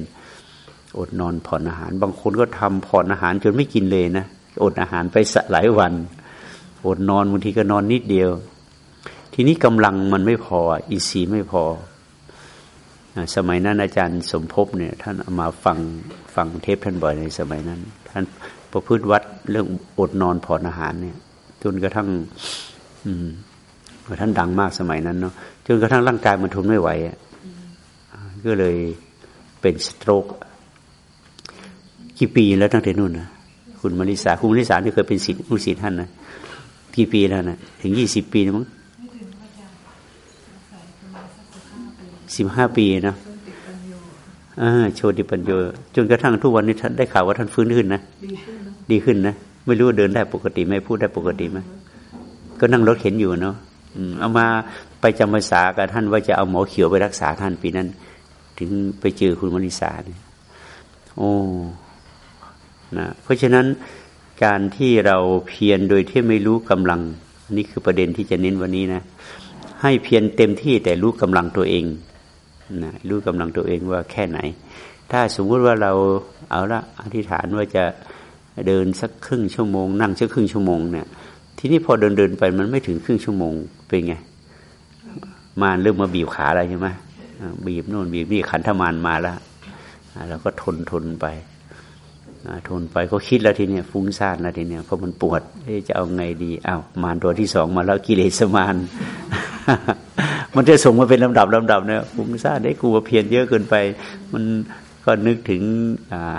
อดนอนผ่อนอาหาร บางคนก็ทำผ่อนอาหารจนไม่กินเลยนะอดอาหารไปสหลายวันอดนอนบางทีก็นอนนิดเดียว ทีนี้กำลังมันไม่พออินทรีย์ไม่พอ สมัยนั้นอาจารย์สมภพเนี่ย ท่านมาฟังฟังเทปท่านบ่อยในสมัยนั้น ท่านประพฤติวัดเรื่องอดนอนผ่อนอาหารเนี่ย จนกระทั่ง อืมท่านดังมากสมัยนั้นเนาะจนกระทั่งร่างกายมันทนไม่ไหวก็เลยเป็นสโตรก กี่ปีแล้วตั้งแต่นู่นนะคุณมาริสาคุณมาริสาที่เคยเป็นศิษย์ลูกศิษย์ท่านนะกี่ปีแล้วนะถึงยี่สิบปีนะมั้งสิบห้าปีนะโชติปัญโยจนกระทั่งทุกวันนี้ท่านได้ข่าวว่าท่านฟื้นขึ้นนะดีขึ้นนะไม่รู้เดินได้ปกติไหมพูดได้ปกติไหมก็นั่งรถเข็นอยู่เนาะเอามาไปจำพรรษากับท่านว่าจะเอาหมอเขียวไปรักษาท่านปีนั้น ถึงไปเจอคุณมณิสาเนี่ยโอ้ นะเพราะฉะนั้นการที่เราเพียรโดยที่ไม่รู้กำลังนี่คือประเด็นที่จะเน้นวันนี้นะ ให้เพียรเต็มที่แต่รู้กำลังตัวเองนะรู้กำลังตัวเองว่าแค่ไหน ถ้าสมมุติว่าเราเอาละอธิษฐานว่าจะเดินสักครึ่งชั่วโมง นั่งสักครึ่งชั่วโมงเนี่ย ทีนี้พอเดินเดินไปมันไม่ถึงครึ่งชั่วโมงเป็นไงมาเริ่มมาบีบขาอะไรใช่ไหมบีบโน่นบีบนี่ขันธมานมาแล้วเราก็ทนทนไป ทนไปก็คิดแล้วทีเนี้ยฟุ้งซ่านแล้วทีเนี้ยเพราะมันปวดจะเอาไงดีอ้าวมานตัวที่สองมาแล้วกิเลสมานมันจะส่งมาเป็นลำดับลำดับเนี่ยฟุ้งซ่านได้กูเพียรเยอะเกินไป มันก็นึกถึง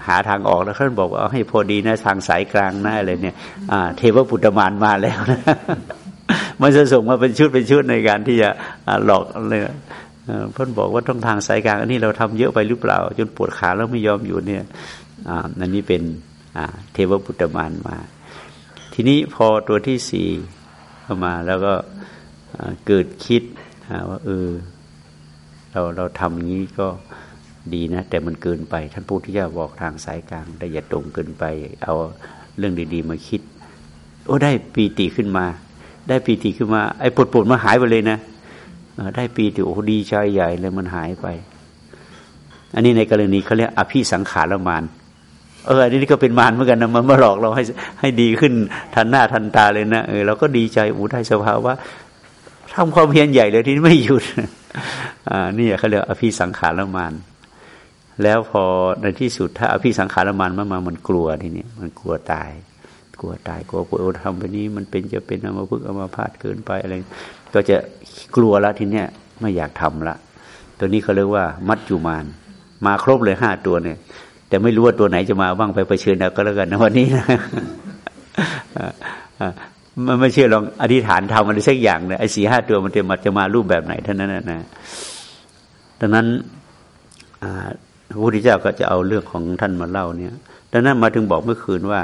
หาทางออกแล้วท่านบอกว่าเอาให้พอดีนะทางสายกลางนะอะไรเนี่ยเทวปุตตมานมาแล้วนะมันจะส่งมาเป็นชุดเป็นชุดในการที่จะหลอกเลยเพื่อนบอกว่าต้องทางสายกลางอันนี้เราทำเยอะไปหรือเปล่า จนปวดขาแล้วไม่ยอมอยู่เนี่ย อันนี้เป็นเทวปุตตมานมา ทีนี้พอตัวที่สี่เข้ามาแล้วก็เกิดคิดว่าเออเราเราทำอย่างนี้ก็ดีนะ แต่มันเกินไป ท่านพูดที่จะบอกทางสายกลางแต่อย่าตรงเกินไป เอาเรื่องดี ๆ มาคิด โอ้ได้ปีติขึ้นมา ได้ปีติขึ้นมา ไอ้ปวดปวดมาหายไปเลยนะได้ปีติโอ้ดีใจใหญ่เลยมันหายไป อันนี้ในกรณีเขาเรียกอภิสังขารมาน เอออันนี้ก็เป็นมารเหมือนกันนะมันมาหลอกเราให้ให้ดีขึ้นทันหน้าทันตาเลยนะเออเราก็ดีใจอู้ได้สภาวะทำความเพียรใหญ่เลยที่ไม่หยุดอ่านี่เขาเรียกอภิสังขารมานแล้วพอในที่สุดถ้าอภิสังขารมานมามามันกลัวทีนี้มันกลัวตาย กลัวตายกลัวปวทำไปนี้มันเป็นจะเป็นอมาพึกอมาพาดเกินไปอะไรก็จะกลัวละทีเนี้ยไม่อยากทำละ ตัวนี้เขาเรียกว่า มัจจุมาน มาครบเลยห้าตัวเนี่ย แต่ไม่รู้ว่าตัวไหนจะมาบ้างไปเผชิญเอาก็แล้วกันนะวันนี้นะมันไม่เชื่อลองอธิษฐานทำอะไรสักอย่างเนี่ยไอ้สี่ห้าตัวมันจะมาจะมารูปแบบไหนเท่านั้นนะดังนั้นพระพุทธเจ้าก็จะเอาเรื่องของท่านมาเล่าเนี่ย ดังนั้นมาถึงบอกเมื่อคืนว่า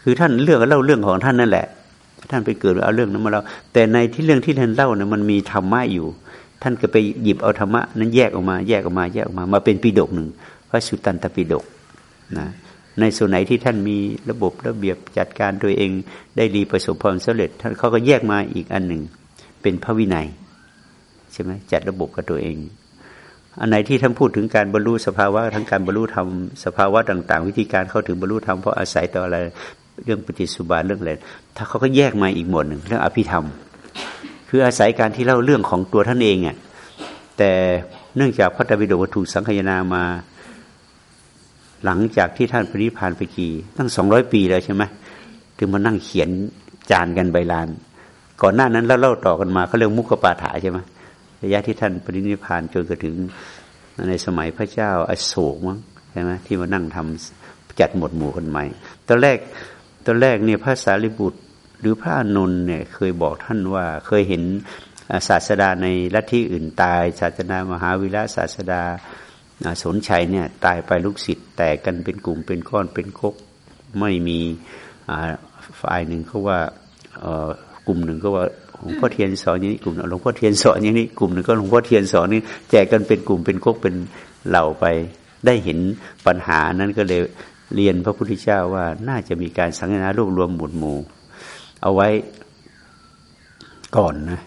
คือท่านเรื่องเล่าเรื่องของท่านนั่นแหละ ท่านไปเกิดเอาเรื่องนั้นมาเล่าแต่ในที่เรื่องที่ท่านเล่าเนี่ยมันมีธรรมะอยู่ ท่านก็ไปหยิบเอาธรรมะนั้นแยกออกมา แยกออกมาแยกออกมา มาเป็นปีดกหนึ่ง พระสุตตันตปิฎกนะในส่วนไหนที่ท่านมีระบบระเบียบจัดการตัวเองได้ดีประสบความสำเร็จท่านเขาก็แยกมาอีกอันหนึ่ง เป็นพระวินัยใช่ไหมจัดระบบกับตัวเอง อันไหนที่ท่านพูดถึงการบรรลุสภาวะทั้งการบรรลุธรรมสภาวะต่าง ๆ วิธีการเข้าถึงบรรลุธรรมเพราะอาศัยต่ออะไรเรื่องปฏิสุบาเรื่องอะไรถ้าเขาก็แยกมาอีกหมวดหนึ่งเรื่องอภิธรรม คืออาศัยการที่เล่าเรื่องของตัวท่านเองอะแต่เนื่องจากพระตบิดกถูกสังคยนามา หลังจากที่ท่านปริพานไปกี่ตั้งสองร้อยปีแล้วใช่ไหมถึงมานั่งเขียนจานกันใบลาน ก่อนหน้านั้นแล้วเล่าต่อกันมาเขาเรียกมุขปาฐาใช่ไหมระยะที่ท่านปรินิพานจนกระถึงในสมัยพระเจ้าอโศกมั้งใช่ไหมที่มานั่งทำจัดหมวดหมู่กันใหม่ตอนแรกตอนแรกเนี่ยพระสารีบุตร หรือพระอนุนเนี่ยเคยบอกท่านว่าเคยเห็นศาสดาในลัทธิอื่นตาย ศาสนามหาวิระศาสดา สนชัยเนี่ยตายไปลูกศิษย์แตกกันเป็นกลุ่มเป็นก้อนเป็นคกไม่มีฝ่ายหนึ่งเขาว่ากลุ่มหนึ่งก็ว่าหลวงพ่อเทียนสอนอย่างนี้กลุ่มหลวงพ่อเทียนสอนอย่างนี้กลุ่มหนึ่งก็หลวงพ่อเทียนสอนนี่แจกกันเป็นกลุ่มเป็นคกเป็นเหล่าไป ได้เห็นปัญหานั้นก็เลยเรียนพระพุทธเจ้าว่าน่าจะมีการสังเกตรวบรวมหมุดหมู่ เอาไว้ก่อนนะ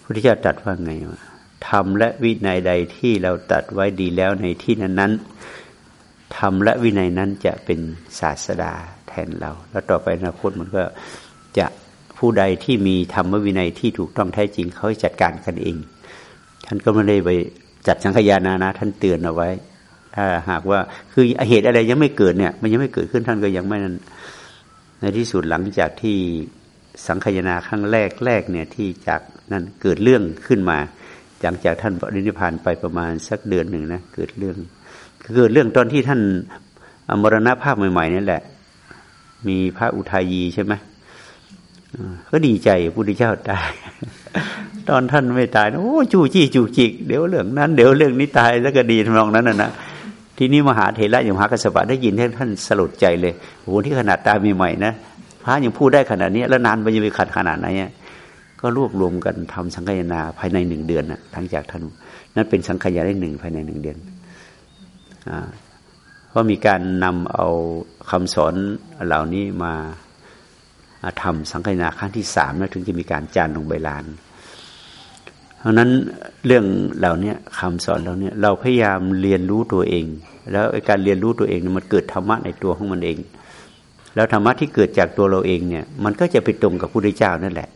พระพุทธเจ้าตรัสว่าไงวะ ธรรมและวินัยใดที่เราตัดไว้ดีแล้วในที่นั้นนั้นธรรมและวินัยนั้นจะเป็นศาสดาแทนเรา แล้วต่อไปอนาคตมันก็จะผู้ใดที่มีธรรมวินัยที่ถูกต้องแท้จริงเขาจัดการกันเอง ท่านก็ไม่ได้ไปจัดสังขยานานะ ท่านเตือนเอาไว้ ถ้าหากว่าคือเหตุอะไรยังไม่เกิดเนี่ย มันยังไม่เกิดขึ้นท่านก็ยังไม่นั้นในที่สุดหลังจากที่สังขยานาครั้งแรกแรกเนี่ยที่จากนั้นเกิดเรื่องขึ้นมา หลังจากท่านปรินิพานไปประมาณสักเดือนหนึ่งนะเกิดเรื่องเกิดเรื่องตอนที่ท่านมรณภาพใหม่ๆนี่แหละ มีพระอุทัยยีใช่ไหมก็ดีใจพุทธเจ้าตายตอนท่านไม่ตายโอ้จูจี้จูจิกเดี๋ยวเรื่องนั้น เดี๋ยวเรื่องนี้ตายแล้วก็ดีทำนองนั้นนะนะทีนี้มหาเถระอย่างมหากัสสปะได้ยินท่านสลดใจเลยโอ้โหที่ขนาดตาใหม่ๆนะพระยังพูดได้ขนาดนี้ แล้วนานมันจะไปขัดขนาดไหนเนี่ย ก็รวบรวมกันทำสังฆยาภายในหนึ่งเดือนนะทั้งจากท่านนั่นเป็นสังฆยาได้หนึ่งภายในหนึ่งเดือนเพราะมีการนำเอาคำสอนเหล่านี้มาทำสังฆนาครั้งที่สามแล้วถึงจะมีการจานลงใบลาน เพราะนั้นเรื่องเหล่านี้คำสอนเหล่านี้เราพยายามเรียนรู้ตัวเอง แล้วการเรียนรู้ตัวเองมันเกิดธรรมะในตัวของมันเอง แล้วธรรมะที่เกิดจากตัวเราเองเนี่ย มันก็จะไปตรงกับผู้ได้เจ้านั่นแหละ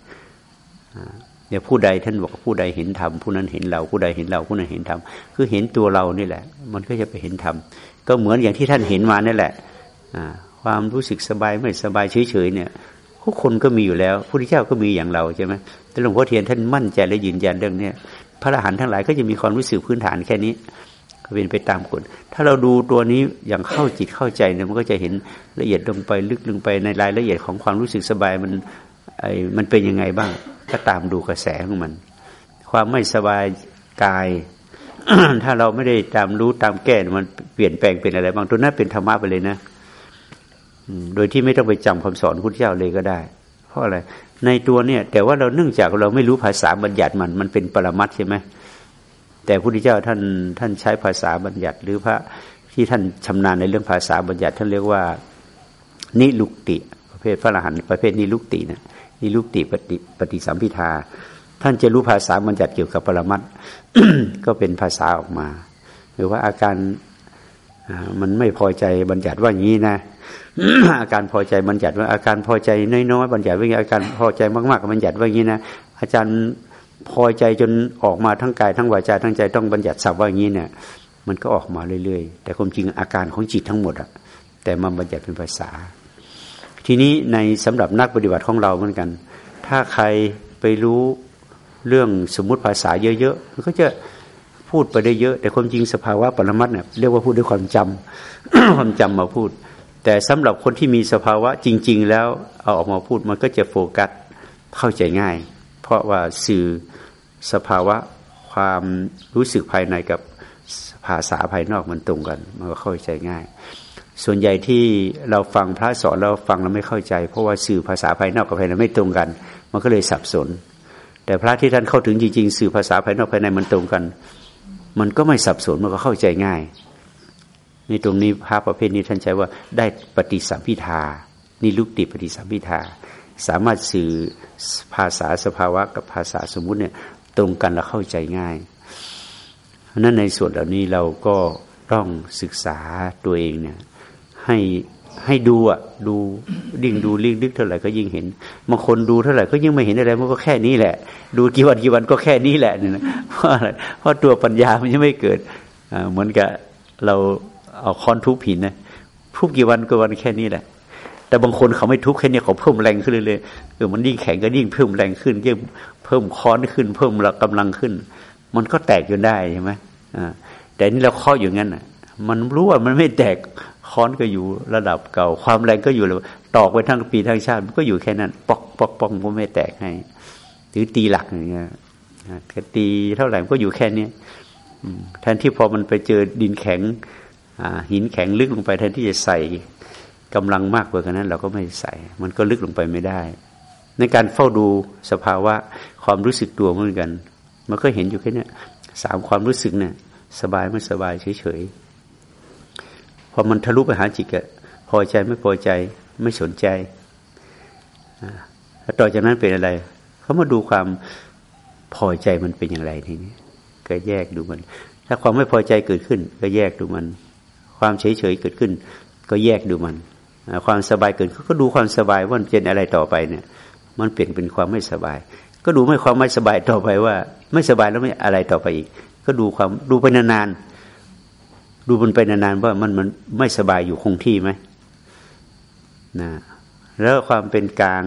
เดี๋ยวผู้ใดท่านบอกผู้ใดเห็นธรรมผู้นั้นเห็นเราผู้ใดเห็นเราผู้นั้นเห็นธรรมคือเห็นตัวเรานี่แหละ มันก็จะไปเห็นธรรมก็เหมือนอย่างที่ท่านเห็นมานี่แหละความรู้สึกสบายไม่สบายเฉยๆเนี่ยทุกคนก็มีอยู่แล้วพระพุทธเจ้าก็มีอย่างเราใช่ไหมแต่หลวงพ่อเทียนท่านมั่นใจและยืนยันเรื่องเนี้ยพระอรหันต์ทั้งหลายก็จะมีความรู้สึกพื้นฐานแค่นี้ก็เป็นไปตามคนถ้าเราดูตัวนี้อย่างเข้าจิตเข้าใจเนี่ยมันก็จะเห็นละเอียดลงไปลึกลงไปในรายละเอียดของความรู้สึกสบายมันไอ้มันเป็นยังไงบ้าง ก็ตามดูกระแสของมัน ความไม่สบายกาย ถ้าเราไม่ได้ตามรู้ตามแก้มันเปลี่ยนแปลงเป็นอะไร บางตัวนั้นเป็นธรรมะไปเลยนะโดยที่ไม่ต้องไปจำคำสอนพุทธเจ้าเลยก็ได้ เพราะอะไรในตัวเนี่ย แต่ว่าเราเนื่องจากเราไม่รู้ภาษาบัญญัติมัน มันเป็นปรมัตใช่ไหมแต่พุทธเจ้าท่านท่านใช้ภาษาบัญญัติ หรือพระที่ท่านชำนาญในเรื่องภาษาบัญญัติ ท่านเรียกว่านิลุกติ ประเภทพระอรหันต์ประเภทนิลุกตินะ นิลุกติปฏิปฏิสัมพิทา ท่านจะรู้ภาษาบัญญัติเกี่ยวกับปรมัตก็เป็นภาษาออกมา หรือว่าอาการมันไม่พอใจบัญญัติว่าอย่างนี้นะ อาการพอใจบัญญัติว่าอาการพอใจน้อยๆบัญญัติว่าอาการพอใจมากๆบัญญัติว่าอย่างนี้นะอาจารย์พอใจจนออกมาทั้งกายทั้งวาจาทั้งใจต้องบัญญัติสับว่าอย่างนี้เนี่ย มันก็ออกมาเรื่อยๆ แต่ความจริงอาการของจิตทั้งหมดอะแต่มาบัญญัติเป็นภาษา ทีนี้ในสำหรับนักปฏิบัติของเราเหมือนกัน ถ้าใครไปรู้เรื่องสมมุติภาษาเยอะๆมันก็จะพูดไปได้เยอะ แต่ความจริงสภาวะปรมัตเนี่ยเรียกว่าพูดด้วยความจำความจำมาพูด แต่สำหรับคนที่มีสภาวะจริง ๆ แล้วเอาออกมาพูดมันก็จะโฟกัสเข้าใจง่าย เพราะว่าสื่อสภาวะความรู้สึกภายในกับภาษาภายนอกมันตรงกัน มันก็เข้าใจง่าย ส่วนใหญ่ที่เราฟังพระสอนเราฟังเราไม่เข้าใจ เพราะว่าสื่อภาษาภายนอกกับภายในไม่ตรงกัน มันก็เลยสับสน แต่พระที่ท่านเข้าถึงจริง ๆ สื่อภาษาภายนอกภายในมันตรงกัน มันก็ไม่สับสนมันก็เข้าใจง่ายในตรงนี้พระประเภทนี้ท่านใช้ว่าได้ปฏิสัมพิทานี่ลุกติปฏิสัมพิทา สามารถสื่อภาษาสภาวะกับภาษาสมมุติเนี่ยตรงกันและเข้าใจง่ายเพราะนั้นในส่วนเหล่านี้เราก็ต้องศึกษาตัวเองเนี่ย ให้ให้ดูอะ ดูดิ่งดูลิ่งดึกเท่าไหร่ก็ยิ่งเห็นบางคนดูเท่าไหร่ก็ยิ่งไม่เห็นอะไรมันก็แค่นี้แหละ ดูกี่วันกี่วันก็แค่นี้แหละเนี่ยเพราะอะไรเพราะตัวปัญญามันยังไม่เกิดเหมือนกับเราเอาค้อนทุบหินนะทุบกี่วันก็วันแค่นี้แหละ แต่บางคนเขาไม่ทุบแค่นี้เขาเพิ่มแรงขึ้นเลยเออมันยิ่งแข็งก็ยิ่งเพิ่มแรงขึ้นยิ่งเพิ่มค้อนขึ้น เพิ่มกำลังขึ้น มันก็แตกจนได้ใช่ไหมอ่าแต่นี่เราข้ออยู่งั้นอะมันรู้ว่ามันไม่แตก ค้อนก็อยู่ระดับเก่า ความแรงก็อยู่เลยตอกไปทั้งปีทั้งชาติมันก็อยู่แค่นั้น ปอกปอกปอกมันไม่แตกให้หรือตีหลักอย่างเงี้ยตีเท่าไหร่ก็อยู่แค่นี้แทนที่พอมันไปเจอดินแข็งหินแข็งลึกลงไปแทนที่จะใส่กำลังมากกว่านั้น เราก็ไม่ใส่ มันก็ลึกลงไปไม่ได้ ในการเฝ้าดูสภาวะความรู้สึกตัวเหมือนกัน มันก็เห็นอยู่แค่นี้สามความรู้สึกเนี่ยสบายไม่สบายเฉยๆ พอมันทะลุไปหาจิตอะพอใจไม่พอใจไม่สนใจแล้วต่อจากนั้นเป็นอะไร เขามาดูความพอใจมันเป็นอย่างไรทีนี้ก็แยกดูมัน ถ้าความไม่พอใจเกิดขึ้น ก็แยกดูมัน ความเฉยเฉยเกิดขึ้น ก็แยกดูมัน ความสบายเกิดก็ดูความสบายว่ามันเป็นอะไรต่อไปเนี่ย มันเปลี่ยนเป็นความไม่สบาย ก็ดูไม่ความไม่สบายต่อไปว่า ไม่สบายแล้วไม่อะไรต่อไปอีก ก็ดูความดูไปนานๆ ดูมันไปนานๆว่ามันมันไม่สบายอยู่คงที่ไหมนะแล้วความเป็นกลาง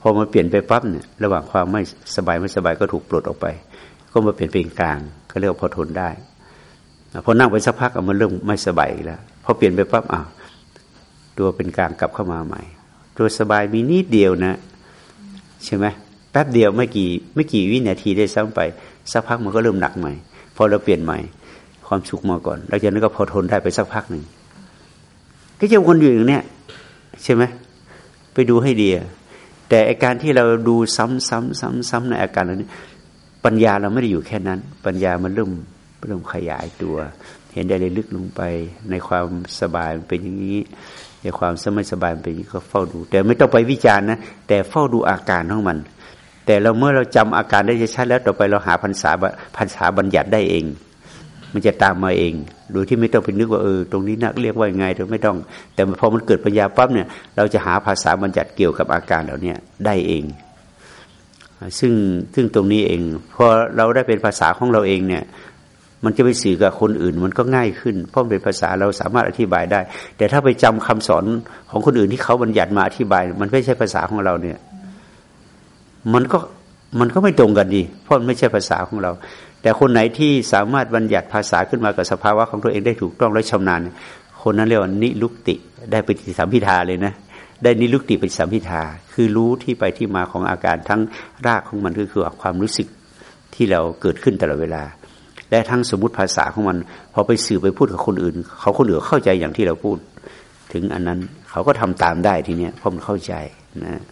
พอมาเปลี่ยนไปปั๊บเนี่ย ระหว่างความไม่สบายไม่สบายก็ถูกปลดออกไป ก็มาเปลี่ยนเป็นกลาง ก็เรียกว่าพอทนได้พอนั่งไปสักพักมันเริ่มไม่สบายแล้วพอเปลี่ยนไปปั๊บอะตัวเป็นกลางกลับเข้ามาใหม่ ตัวสบายมีนิดเดียวนะใช่ไหมแป๊บเดียวไม่กี่ไม่กี่วินาทีได้ซ้ำไป สักพักมันก็เริ่มหนักใหม่ พอเราเปลี่ยนใหม่ ความสุขมาก่อน แล้วจากนั้นก็พอทนได้ไปสักพักหนึ่งก็จะวนอยู่อย่างเนี้ยใช่ไหมไปดูให้ดีแต่อาการที่เราดูซ้ำซ้ำซ้ำซ้ำในอาการเหล่านี้ปัญญาเราไม่ได้อยู่แค่นั้น ปัญญามันเริ่มเริ่มขยายตัว เห็นได้เลยลึกลงไปในความสบายเป็นอย่างนี้ในความสมัยสบายเป็นอย่างนี้ก็เฝ้าดู แต่ไม่ต้องไปวิจารณ์นะแต่เฝ้าดูอาการของมัน แต่เราเมื่อเราจำอาการได้ชัดแล้วต่อไปเราหาพันษาพันษาบัญญัติได้เอง มันจะตามมาเอง โดยที่ไม่ต้องไปนึกว่าเออตรงนี้นักเรียกว่าไงเราไม่ต้อง แต่พอมันเกิดปัญญาปั๊บเนี่ย เราจะหาภาษาบัญญัติเกี่ยวกับอาการเหล่านี้ได้เอง ซึ่งซึ่งตรงนี้เองพอเราได้เป็นภาษาของเราเองเนี่ย มันจะไปสื่อกับคนอื่น มันก็ง่ายขึ้น เพราะเป็นภาษาเราสามารถอธิบายได้ แต่ถ้าไปจำคำสอนของคนอื่นที่เขาบัญญัติมาอธิบาย มันไม่ใช่ภาษาของเราเนี่ย มันก็มันก็ไม่ตรงกันดี เพราะมันไม่ใช่ภาษาของเรา แต่คนไหนที่สามารถบัญญัติภาษาขึ้นมากับสภาวะของตัวเองได้ถูกต้องและชำนาญ คนนั้นเรียกว่านิลุกติได้ปฏิสัมพิทาเลยนะได้นิลุกติปฏิสัมพิทา คือรู้ที่ไปที่มาของอาการทั้งรากของมันก็คือความรู้สึกที่เราเกิดขึ้นตลอดเวลา และทั้งสมมติภาษาของมันพอไปสื่อไปพูดกับคนอื่น เขาคนอื่นเข้าใจอย่างที่เราพูด ถึงอันนั้นเขาก็ทำตามได้ทีเนี้ยเพราะมันเข้าใจนะ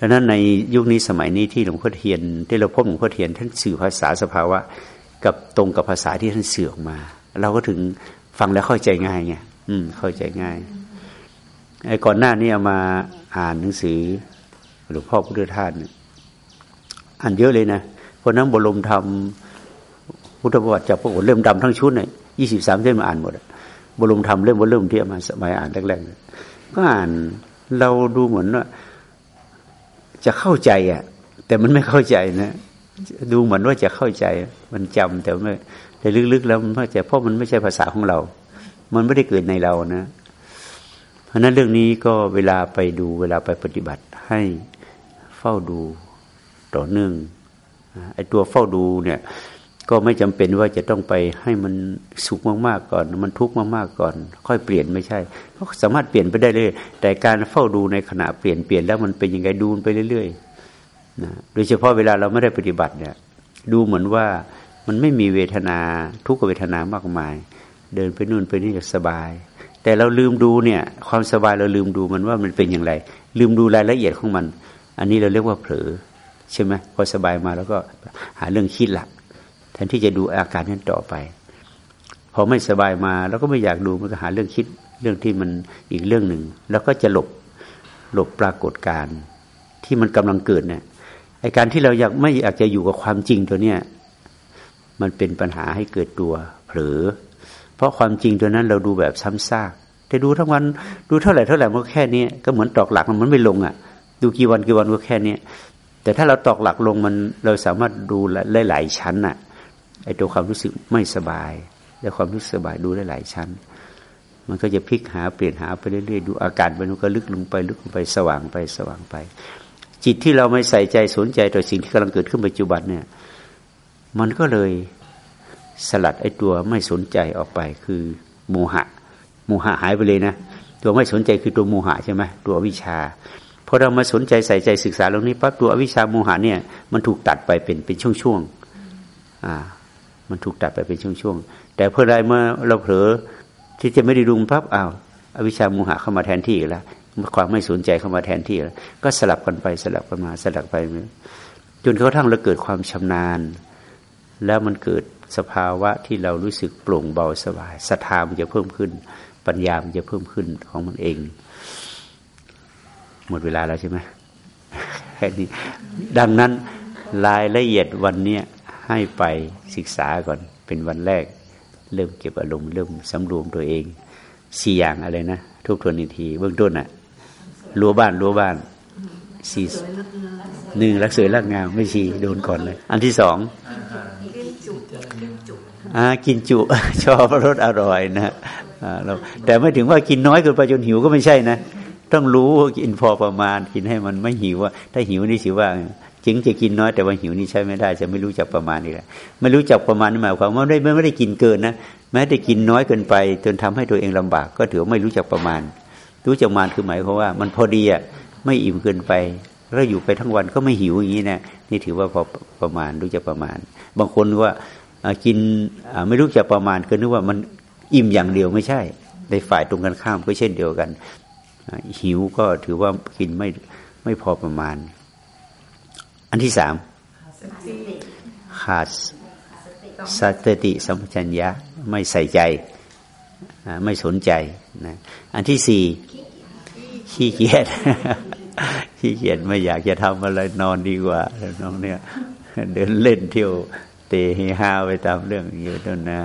ดังนั้นในยุคนี้สมัยนี้ที่หลวงพ่อเทียนที่เราพบหลวงพ่อเทียนท่านสื่อภาษาสภาวะ กับตรงกับภาษาที่ท่านสื่อออกมา เราก็ถึงฟังแล้วเข้าใจง่ายไงอืม เข้าใจง่ายไอ้ก่อนหน้านี้เอามาอ่านหนังสือหลวงพ่อพุทธทาสอ่านเยอะเลยนะเพราะนั้นบรมธรรมพุทธประวัติจากพระโอษฐ์เล่มดำทั้งชุดเนี่ยยี่สิบสามเล่มอ่านหมดบรมธรรมเล่มว่าเริ่มที่มาสมัยอ่านแรกๆก็อ่านเราดูเหมือนว่า จะเข้าใจอะ แต่มันไม่เข้าใจนะดูเหมือนว่าจะเข้าใจมันจำแต่ไม่แต่ลึกๆแล้วมันเข้าใจเพราะมันไม่ใช่ภาษาของเรา มันไม่ได้เกิดในเรานะ เพราะนั้นเรื่องนี้ก็เวลาไปดูเวลาไปปฏิบัติให้เฝ้าดูต่อเนื่องไอ้ตัวเฝ้าดูเนี่ย ก็ไม่จำเป็นว่าจะต้องไปให้มันสุขมากๆก่อน มันทุกข์มากๆก่อน ค่อยเปลี่ยนไม่ใช่ก็สามารถเปลี่ยนไปได้เลย แต่การเฝ้าดูในขณะเปลี่ยนเปลี่ยนแล้วมันเป็นยังไงดูไปเรื่อยๆนะโดยเฉพาะเวลาเราไม่ได้ปฏิบัติเนี่ย ดูเหมือนว่ามันไม่มีเวทนาทุกขเวทนามากมาย เดินไปนู่นไปนี่สบาย แต่เราลืมดูเนี่ย ความสบายเราลืมดูมันว่ามันเป็นอย่างไร ลืมดูรายละเอียดของมัน อันนี้เราเรียกว่าเผลอใช่ไหมพอสบายมาแล้วก็หาเรื่องคิดละ แทนที่จะดูอาการนั้นต่อไป พอไม่สบายมาแล้วก็ไม่อยากดูมันก็หาเรื่องคิดเรื่องที่มันอีกเรื่องหนึ่ง แล้วก็จะหลบหลบปรากฏการที่มันกำลังเกิดเนี่ยไอการที่เราอยากไม่อยากจะอยู่กับความจริงตัวเนี้ยมันเป็นปัญหาให้เกิดตัวเผลอ เพราะความจริงตัวนั้นเราดูแบบซ้ำซากแต่ดูทั้งวันดูเท่าไหร่เท่าไหร่มันก็แค่นี้ก็เหมือนตอกหลักมันไม่ลงอะ ดูกี่วันกี่วันก็แค่นี้แต่ถ้าเราตอกหลักลงมันเราสามารถดูหลายๆชั้นอะ ไอ้ตัวความรู้สึกไม่สบาย และความรู้สึกสบายดูได้หลายชั้น มันก็จะพลิกหาเปลี่ยนหาไปเรื่อยๆดูอาการมันก็ลึกลงไปลึกลงไปสว่างไปสว่างไป จิตที่เราไม่ใส่ใจสนใจต่อสิ่งที่กำลังเกิดขึ้นปัจจุบันเนี่ย มันก็เลยสลัดไอ้ตัวไม่สนใจออกไปคือโมหะโมหะหายไปเลยนะตัวไม่สนใจคือตัวโมหะใช่ไหมตัววิชาพอเรามาสนใจใส่ใจศึกษาเรื่องนี้ปั๊บตัวอวิชาโมหะเนี่ยมันถูกตัดไปเป็นเป็นช่วงๆอ่า มันถูกตัดไปเป็นช่วงๆแต่เพื่อใดเมื่อเราเผลอที่จะไม่ได้ดูปั๊บอ้าวอวิชามุหะเข้ามาแทนที่แล้วความไม่สนใจเข้ามาแทนที่แล้วก็สลับกันไปสลับกันมาสลับไปจนกระทั่งเราเกิดความชำนาญ แล้วมันเกิดสภาวะที่เรารู้สึกโปร่งเบาสบายศรัทธามันจะเพิ่มขึ้น ปัญญามันจะเพิ่มขึ้นของมันเอง หมดเวลาแล้วใช่ไหมแค่นี้ดังนั้นรายละเอียดวันเนี้ย ให้ไปศึกษาก่อน เป็นวันแรก เริ่มเก็บอารมณ์เริ่มสำรวมตัวเองสี่อย่างอะไรนะทุกทวนอีกทีเบื้องต้นอะรั้วบ้านรั้วบ้านสี่หนึ่งรักสวยรักงามไม่ชีโดนก่อนเลย อันที่สองอ่ากินจุชอบรสอร่อยนะเราแต่ไม่ถึงว่ากินน้อยเกินไปจนหิวก็ไม่ใช่นะ ต้องรู้กินพอประมาณกินให้มันไม่หิวว่าถ้าหิวนี่สิว่า จึงจะกินน้อยแต่ว่าหิวนี่ใช้ไม่ได้ จะไม่รู้จักประมาณนี่แหละไม่รู้จักประมาณนี่หมายความว่าไม่ไม่ได้กินเกินนะแม้แต่กินน้อยเกินไป จนทำให้ตัวเองลำบาก ก็ถือไม่รู้จักประมาณ รู้จักประมาณคือหมายความว่า มันพอดีอะไม่อิ่มเกินไปแล้วอยู่ไปทั้งวันก็ไม่หิวอย่างนี้นะนี่ถือว่าพอประมาณรู้จักประมาณ บางคนว่ากินไม่รู้จะประมาณก็นึกว่ามันอิ่มอย่างเดียวไม่ใช่ ในฝ่ายตรงกันข้ามก็เช่นเดียวกัน หิวก็ถือว่ากินไม่ไม่พอประมาณ อันที่สามขาดสติสัมปชัญญะไม่ใส่ใจไม่สนใจนะอันที่สี่ขี้เกียจขี้เกียจไม่อยากจะทำอะไรนอนดีกว่าน้องเนี่ย เดินเล่นเที่ยวเตะฮาไปตามเรื่องอยู่ต้นนะ